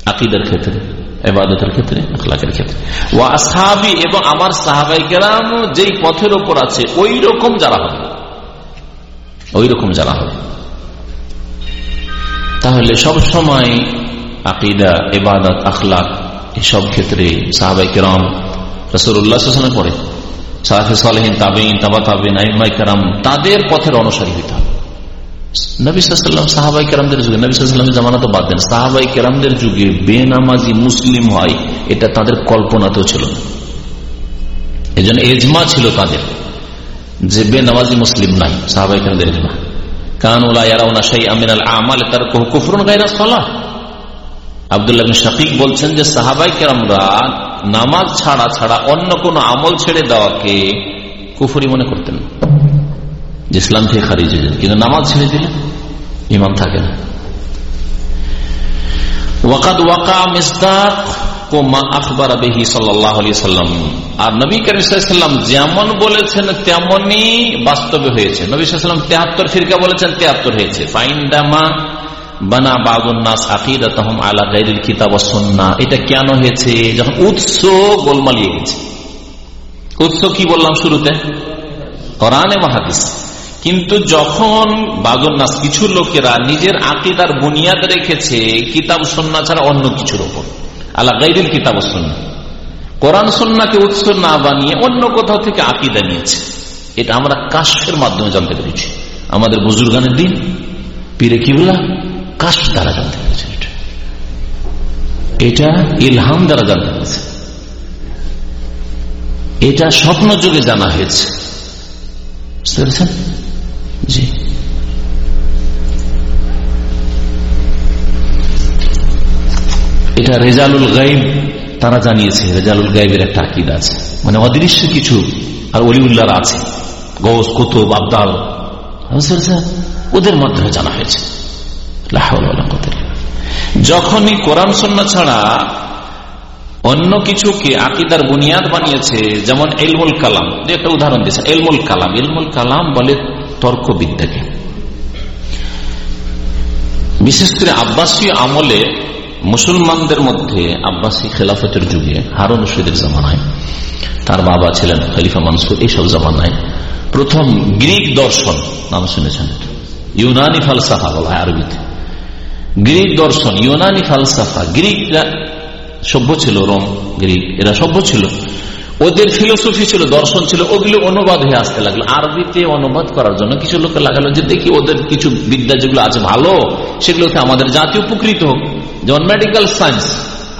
আকিদের ক্ষেত্রে এবাদতের ক্ষেত্রে, আখলাকের ক্ষেত্রে। এবং আমার সাহাবাই কেরাম যেই পথের ওপর আছে ওই রকম যারা হবে। ওই রকম যারা হবে। তাহলে সব সময় আকিদা এবাদত আখলাক, এসব ক্ষেত্রে সাহাবাই কেরাম রসুল্লাহ পরে তাদের পথের অনুসারী হইতে হবে। সাহাবাই কেরামদের যুগে নবিসাল্লামের জামানা তো বাদ দেন। সাহাবাই কেরামদের যুগে বেনামাজি মুসলিম হয়, এটা তাদের কল্পনাতেও ছিল না। এই জন্য এজমা ছিল তাদের যে বেনামাজি মুসলিম নাই সাহাবাই কেরামদের এজমা। আমাল তার আবদুল্লাহ শাকিক বলছেন যে সাহাবাই কেরামরা নামাজ ছাড়া ছাড়া অন্য কোন আমল ছেড়ে দেওয়াকে কুফুরি মনে করতেন যে ইসলাম থেকে খারিজ হয়ে কিন্তু নামাজ ছেড়ে দিলে ইমান থাকে না। ওয়াকাদ ওয়াকা মিসদাক আর নবী করিম যেমন বলেছেন, তেমনই বাস্তবে হয়েছে। নবী সাল্লাম তেহাত্তর ফিরকা বলেছেন, তেহাত্তর হয়েছে। ফাইন্দামা বানা বাবুন্নাস আকিদা তহম আলা গাইরিল কিতাব সন্না। এটা কেন হয়েছে? যখন উৎস গোলমালিয়ে গেছে উৎস কি বললাম শুরুতে? কোরআনে মাহাদিস কিন্তু যখন বাগন্নাস কিছু লোকেরা নিজের আকিদার বুনিয়াদ রেখেছে, কিতাব সন্না ছাড়া অন্য কিছুর ওপর আলা গাইরিল কিতাব সন্না। কোরআন সন্নাকে উৎস না বানিয়ে অন্য কোথাও থেকে আকিদা নিয়েছে। এটা আমরা কাশের মাধ্যমে জানতে পেরেছি। আমাদের বুজুর্গানের দিন, পীরে কিবলা কাশ দ্বারা জানতে পেরেছেন এটা। এটা ইলহাম দ্বারা জানতে পেরেছে। এটা স্বপ্ন যুগে জানা হয়েছে। বুঝতে পেরেছেন? জি। এটা রেজালুল গাইব, তারা জানিয়েছে, রেজালুল গাইবের একটা আকিদ আছে। মানে অদৃশ্য কিছু, আর অলিউল্লাহ আছে। গৌস কুতুব আবদাল ওদের মাধ্যমে জানা হয়েছে। যখনই কোরআন সন্না ছাড়া অন্য কিছুকে আকিদার বুনিয়াদ বানিয়েছে, যেমন এলমুল কালাম একটা উদাহরণ দিয়েছে এলমুল কালাম। এলমুল কালাম বলে তর্কবিদ্যাকে বিশেষ করে আব্বাসী আমলে মুসলমানদের মধ্যে আব্বাসী খেলাফতের যুগে, হারুন রশিদের জামানায়, তার বাবা ছিলেন খলিফা মানসুর, এইসব জামানায় প্রথম গ্রিক দর্শন, নাম শুনেছেন? ইউনানি ফালসাফা বলা হয় আরবিতে। গ্রিক দর্শন, ইউনানি ফালসাফা, গ্রিকরা সভ্য ছিল রোম, গ্রিক, এরা সভ্য ছিল। ওদের ফিলোসফি ছিল, দর্শন ছিল, ওগুলো অনুবাদ হয়ে আসতে লাগল। আরবিতে অনুবাদ করার জন্য কিছু লোক লাগালো যে, দেখি ওদের কিছু বিদ্যা যেগুলো আছে ভালো, সেগুলোতে আমাদের জাতি উপকৃত হোক। যেমন মেডিকেল সায়েন্স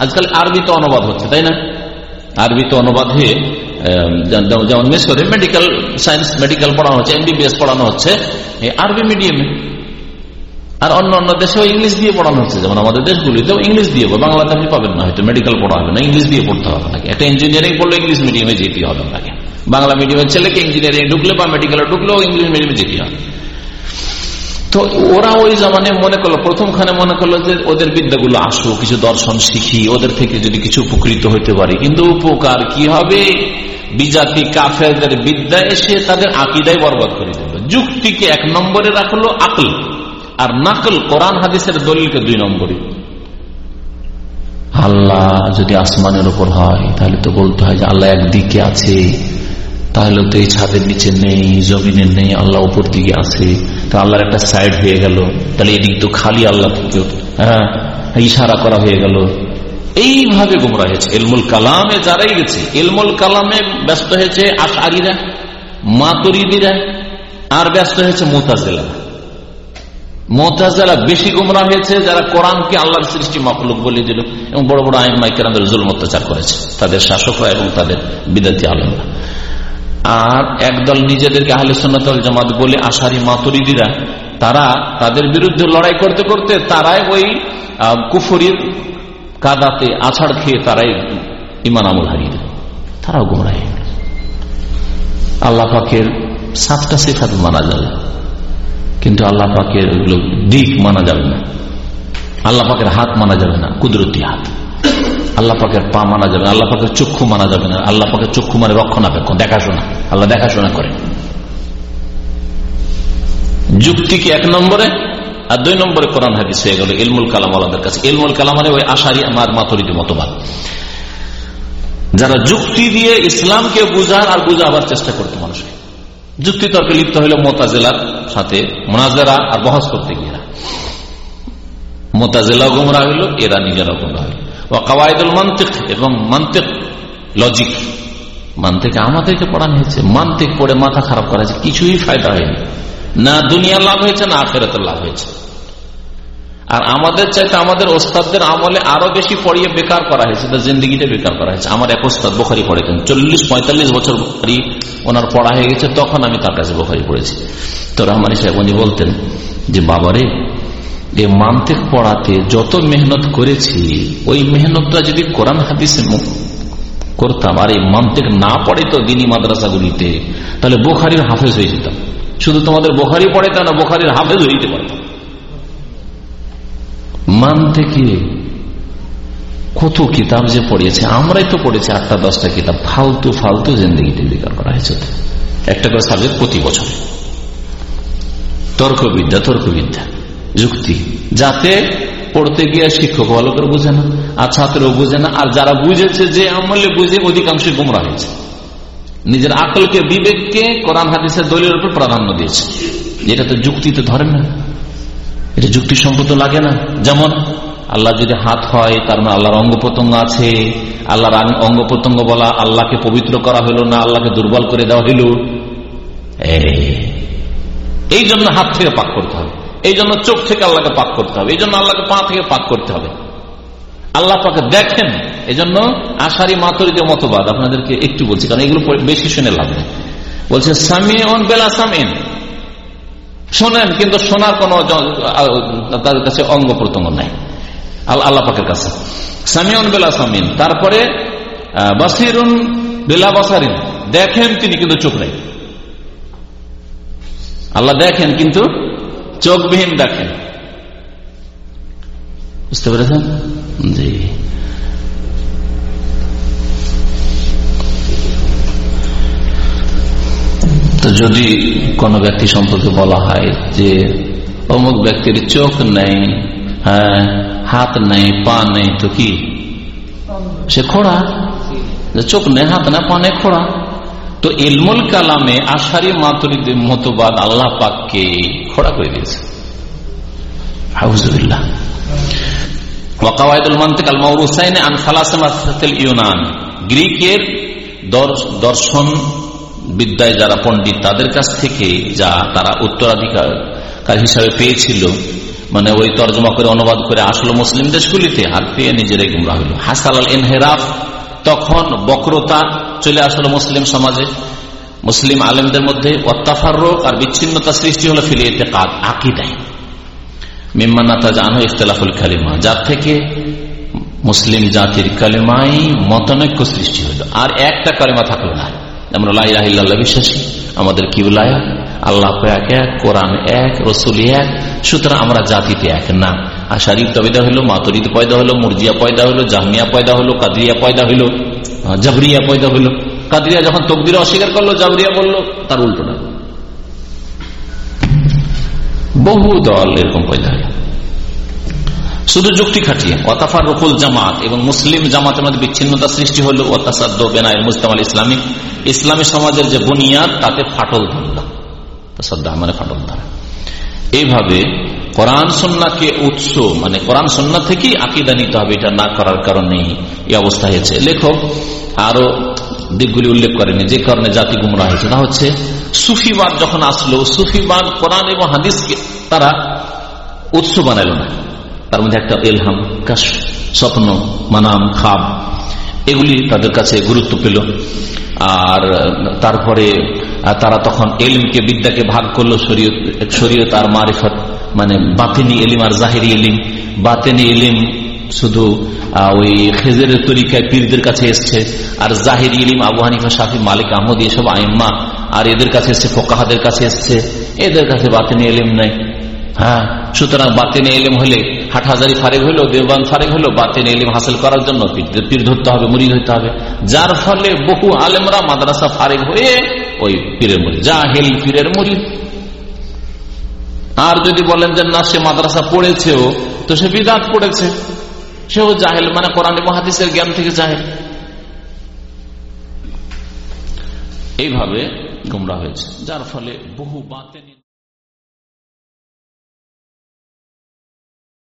আজকাল আরবিতে অনুবাদ হচ্ছে, তাই না? আরবিতে অনুবাদ হয়ে যেমন মিশরে মেডিকেল সায়েন্স মেডিকেল পড়ানো হচ্ছে এমবিবিএস পড়ানো হচ্ছে আরবি মিডিয়ামে আর অন্য অন্য দেশেও ইংলিশ দিয়ে পড়ানো হচ্ছে। যেমন আমাদের দেশগুলিতেও ইংলিশ দিয়ে বাংলাতে আপনি পাবেন না, হয়তো মেডিকেল পড়া হবে না, ইংলিশ দিয়ে পড়তে হবে নাকি একটা ইঞ্জিনিয়ারিং পড়লে ইংলিশ মিডিয়ামে যেতে হবে আপনাকে। বাংলা মিডিয়ামের ছেলেকে ইঞ্জিনিয়ারিং ঢুকলে বা মেডিকেলে ঢুকলেও ইংলিশ মিডিয়ামে যেতে হবে। তো ওরা ওই জামানে মনে করল, প্রথমখানে মনে করল যে ওদের বিদ্যাগুলো আসো কিছু দর্শন শিখি, ওদের থেকে যদি কিছু উপকৃত হইতে পারি। কিন্তু উপকার কি হবে? বিজাতি কাফেরদের বিদ্যা এসে তাদের আকিদাই বরবাদ করে দেবে যুক্তিকে এক নম্বরে রাখল, আকল। আর নাকল কোরআন হাদিসের দলিলকে দুই নম্বরে আল্লাহ যদি আসমানের উপর হয়, তাহলে তো বলতে হয় যে আল্লাহ একদিকে আছে। তাহলে তো এই ছাদের নিচে নেই জমিনের নেই, আল্লাহ উপর দিকে আছে। তো আল্লাহর একটা সাইড হয়ে গেল, তাহলে এদিক তো খালি আল্লাহ হ্যাঁ ইশারা করা হয়ে গেল। এইভাবে গুমরা হয়েছে। এলমুল কালামে যারাই গেছে এলমুল কালামে ব্যস্ত হয়েছে আশারিরা মাতরিদিরা, আর ব্যস্ত হয়েছে মোতাজেলা। মোতাজেলা বেশি গুমরা হয়েছে যারা কোরআনকে আল্লাহর সৃষ্টি মকলুক বলে দিল এবং বড় বড় আইন মাইকেরাদের জুল অত্যাচার করেছে। তাদের শাসকরা এবং তাদের বিদ্যার্থী আলমরা। আর একদল নিজেদেরকে আহলে সন্ন্যতল জামাত বলে আশারি মাতুরিদিরা, তারা তাদের বিরুদ্ধে লড়াই করতে করতে তারাই ওই কুফরির কাদাতে আছাড় খেয়ে তারাই ইমান আমল হারিয়ে তারাও গোমরাই আল্লাহ সাতটা সিফাত মানা যাবে। কিন্তু আল্লাহ পাকের দিক মানা যাবে না। আল্লাহ পাকের হাত মানা যাবে না, কুদরতি হাত। আল্লাহ পাকের পা মানা যাবে আল্লাহ পাকের চক্ষু মানা যাবে না, আল্লাহ পাকের চক্ষু মানে রক্ষণাবেক্ষণ, দেখাশোনা। আল্লাহ দেখাশোনা করে। যুক্তিকে এক নম্বরে? আর দুই নম্বরে কোরআন হাদিস হয়ে গেল ইলমুল কালাম আলাদের কাছে। ইলমুল কালাম মানে ওই আশারি আমার মাতরিদি মতবাদ। যারা যুক্তি দিয়ে ইসলামকে বুঝার আর বুঝাবার চেষ্টা করতো মানুষকে। যুক্তি তর্কে লিপ্ত হইল মোতাজেলার সাথে মোনাজারা আর বহস করতে গিয়ে না মোতাজেলা গুমরা হইল, এরা নিজেরা গুমরা হইল। ও কাওয়ায়দুল মান্তিক এবং মান্তিক লজিক মান থেকে আমাদেরকে পড়ানো হয়েছে। মান থেকে পড়ে মাথা খারাপ করা হয়েছে। কিছুই ফায়দা হয়নি। না দুনিয়া লাভ হয়েছে, না আখেরাতের লাভ হয়েছে। আর আমাদের চাইতে আমাদের ওস্তাদদের আমলে আরও বেশি পড়িয়ে বেকার করা হয়েছে জিন্দগিটা বেকার করা হয়েছে। আমার এক ওস্তাদ বোখারি পড়েছেন চল্লিশ, পঁয়তাল্লিশ বছর বোখারি ওনার পড়া হয়ে গেছে, তখন আমি তার কাছে বোখারি পড়েছি। তো রহমানি সাহেব, উনি বলতেন যে, বাবারে, এ মান্তিক পড়াতে যত মেহনত করেছি, ওই মেহনতটা যদি কোরআন হাদিসে করতাম, আর এই মান্তিক না পড়ে তো দিনী মাদ্রাসাগুলিতে, তাহলে বোখারির হাফেজ হয়ে যেতাম। শুধু তোমাদের বোখারি পড়ে তা না, বোখারির হাফেজ হইতে পারতাম। মান থেকে কত কিতাব যে পড়িয়েছে? আমরাই তো পড়েছি আটটা, দশটা কিতাব। ফালতু ফালতু জিন্দগিতে বিকার করা হয়েছে একটা করে সাবজেক্ট প্রতি বছর। তর্কবিদ্যা তর্কবিদ্যা, যুক্তি। যাতে পড়তে গিয়ে শিক্ষক ভালো করে বুঝে না, আর ছাত্রও বুঝে না, আর যারা বুঝেছে যে আমলে বুঝে অধিকাংশ গুমরা হয়েছে। নিজের আকলকে, বিবেককে কোরআন, হাদিসের দলের উপর প্রাধান্য দিয়েছে। যেটা তো যুক্তিতে ধরে না। এটা যুক্তি সম্পদ লাগে না। যেমন, আল্লাহ যদি হাত হয়, তার মানে আল্লাহর অঙ্গ প্রত্যঙ্গ আছে। আল্লাহর অঙ্গ প্রত্যঙ্গ বলা আল্লাহকে পবিত্র করা হলো না, আল্লাহকে দুর্বল করে দেওয়া হইল। এই জন্য হাত থেকে পাক করতে হবে। এই জন্য চোখ থেকে আল্লাহকে পাক করতে হবে। এই জন্য আল্লাহকে পা থেকে পাক করতে হবে। আল্লাহ পাকে দেখেন। এই জন্য আশারি মাতরিদের মতবাদ। আপনাদেরকে একটু বলছি, কারণ এগুলো বেশি শুনে নেই। বলছে সামিয়ন বেলা সামিন শোনেন, কিন্তু শোনার কোন তাদের কাছে অঙ্গ প্রত্যঙ্গ নাই। আল্লাহ পাকের কাছে। সামিয়ন বেলা সামিন। তারপরে বাসিরুন বেলা বাসারিন। দেখেন তিনি কিন্তু চোখ নেই। আল্লাহ দেখেন, কিন্তু চোখবিহীন দেখেন। বুঝতে পেরেছেন? জি। তো যদি কোনো ব্যক্তি সম্পর্কে বলা হয় যে অমুক ব্যক্তির চোখ নেই হ্যাঁ হাত নেই, পা নেই, তো কি? সে খোড়া? চোখ নেই, হাত না পা নেই, খোড়া। তো ইলমুল কালামে আশারি মাতুরিদের মতবাদ আল্লাহ পাককে খোড়া করে দিয়েছে। হাউজুবিল্লাহ গ্রিকের দর্শন বিদ্যায় যারা পণ্ডিত, তাদের কাছ থেকে যা তারা উত্তরাধিকার হিসাবে পেয়েছিল মানে ওই তর্জমা করে, অনুবাদ করে আসলো মুসলিম দেশগুলিতে, হাত পেয়ে নিজেরাই গুমরা হইল হাসাল এনহেরাফ তখন বক্রতা চলে আসলো মুসলিম সমাজে। মুসলিম আলেমদের মধ্যে অত্যাফার রোগ আর বিচ্ছিন্নতা সৃষ্টি হলো ফিলিয়েতে কাদ আকিদায়। মিম্মানাতা জানো ইখতলাফুল কালিমা, যার থেকে মুসলিম জাতির কালিমাই মতানৈক্য সৃষ্টি হলো। আর একটা কালিমা থাকল না। আমরা লাইলাহিল্লাহ বিশ্বাসী, আমাদের কিউলা এক আল্লাহ এক এক, কোরআন এক, রসুল এক, সুতরাং আমরা জাতিতে এক না। আর আশারিফ পয়দা হলো মাতরিদ পয়দা হলো মুরজিয়া পয়দা হলো জাহমিয়া পয়দা হলো কাদরিয়া পয়দা হলো জাবরিয়া পয়দা হলো কাদরিয়া যখন তকদির অস্বীকার করল, জাবরিয়া বলল, তার উল্টোটা। বহু দল এরকম পয়দা হলো শুধু যুক্তি খাটিয়ে ওয়াতাফার রকুল জামাত এবং মুসলিম জামাতের মধ্যে বিচ্ছিন্নতা সৃষ্টি হলো ওয়াতাসাদ্দ বেনায় মুস্তাম ইসলামী। ইসলামী সমাজের যে বুনিয়াদ, তাতে ফাটল ধরল। তাসাদ্দা মানে ফাটল ধরা। এইভাবে কোরআন সন্নাকে উৎস মানে কোরআন সন্না থেকেই আকিদা নিতে হবে, এটা না করার কারণে এই অবস্থা হয়েছে। লেখক আরও দিকগুলি উল্লেখ করেনি, যে কারণে জাতি গুমরা হয়েছে। তা হচ্ছে, সুফিবাদ যখন আসলো, সুফিবাদ কোরআন এবং হাদিসকে তারা উৎস বানাইল না। তার মধ্যে একটা এলহাম কাশ স্বপ্ন, মানাম খাব এগুলি তাদের কাছে গুরুত্ব পেল। আর তারপরে তারা তখন এলিমকে, বিদ্যাকে ভাগ করল, শরীয়ত আর মারিফত মানে বাতিনি এলিম আর জাহেরি এলিম। বাতেনি এলিম শুধু ওই খেজের তরিকায় পীরদের কাছে এসছে, আর জাহির ইলিম আবু হানিফা, শাফি, মালিক, আহমদ, এসব আইম্মা, আর এদের কাছে এসছে, ফোকাহাদের কাছে এসছে, এদের কাছে বাতিনি এলিম নাই। হ্যাঁ সুতরাং বাতিনে এলিম হলে হাটহাজারি ফারেক হলো দেওবান ফারেক হলো বাতিনে এলিম হাসিল করার জন্য পীর ধরতে হবে, মুড়ি ধরতে হবে। যার ফলে বহু আলেমরা মাদ্রাসা ফারেক হয়ে ওই পীরের মুড়ি, জাহেল পীরের মুড়ি। আর যদি বলেন যে, না, সে মাদ্রাসা পড়েছেও তো সে বিদাত পড়েছে। সেও জাহেল মানে কোরআন মহাদিসের জ্ঞান থেকে জাহেল। এইভাবে গুমরা হয়েছে। যার ফলে বহু বাতে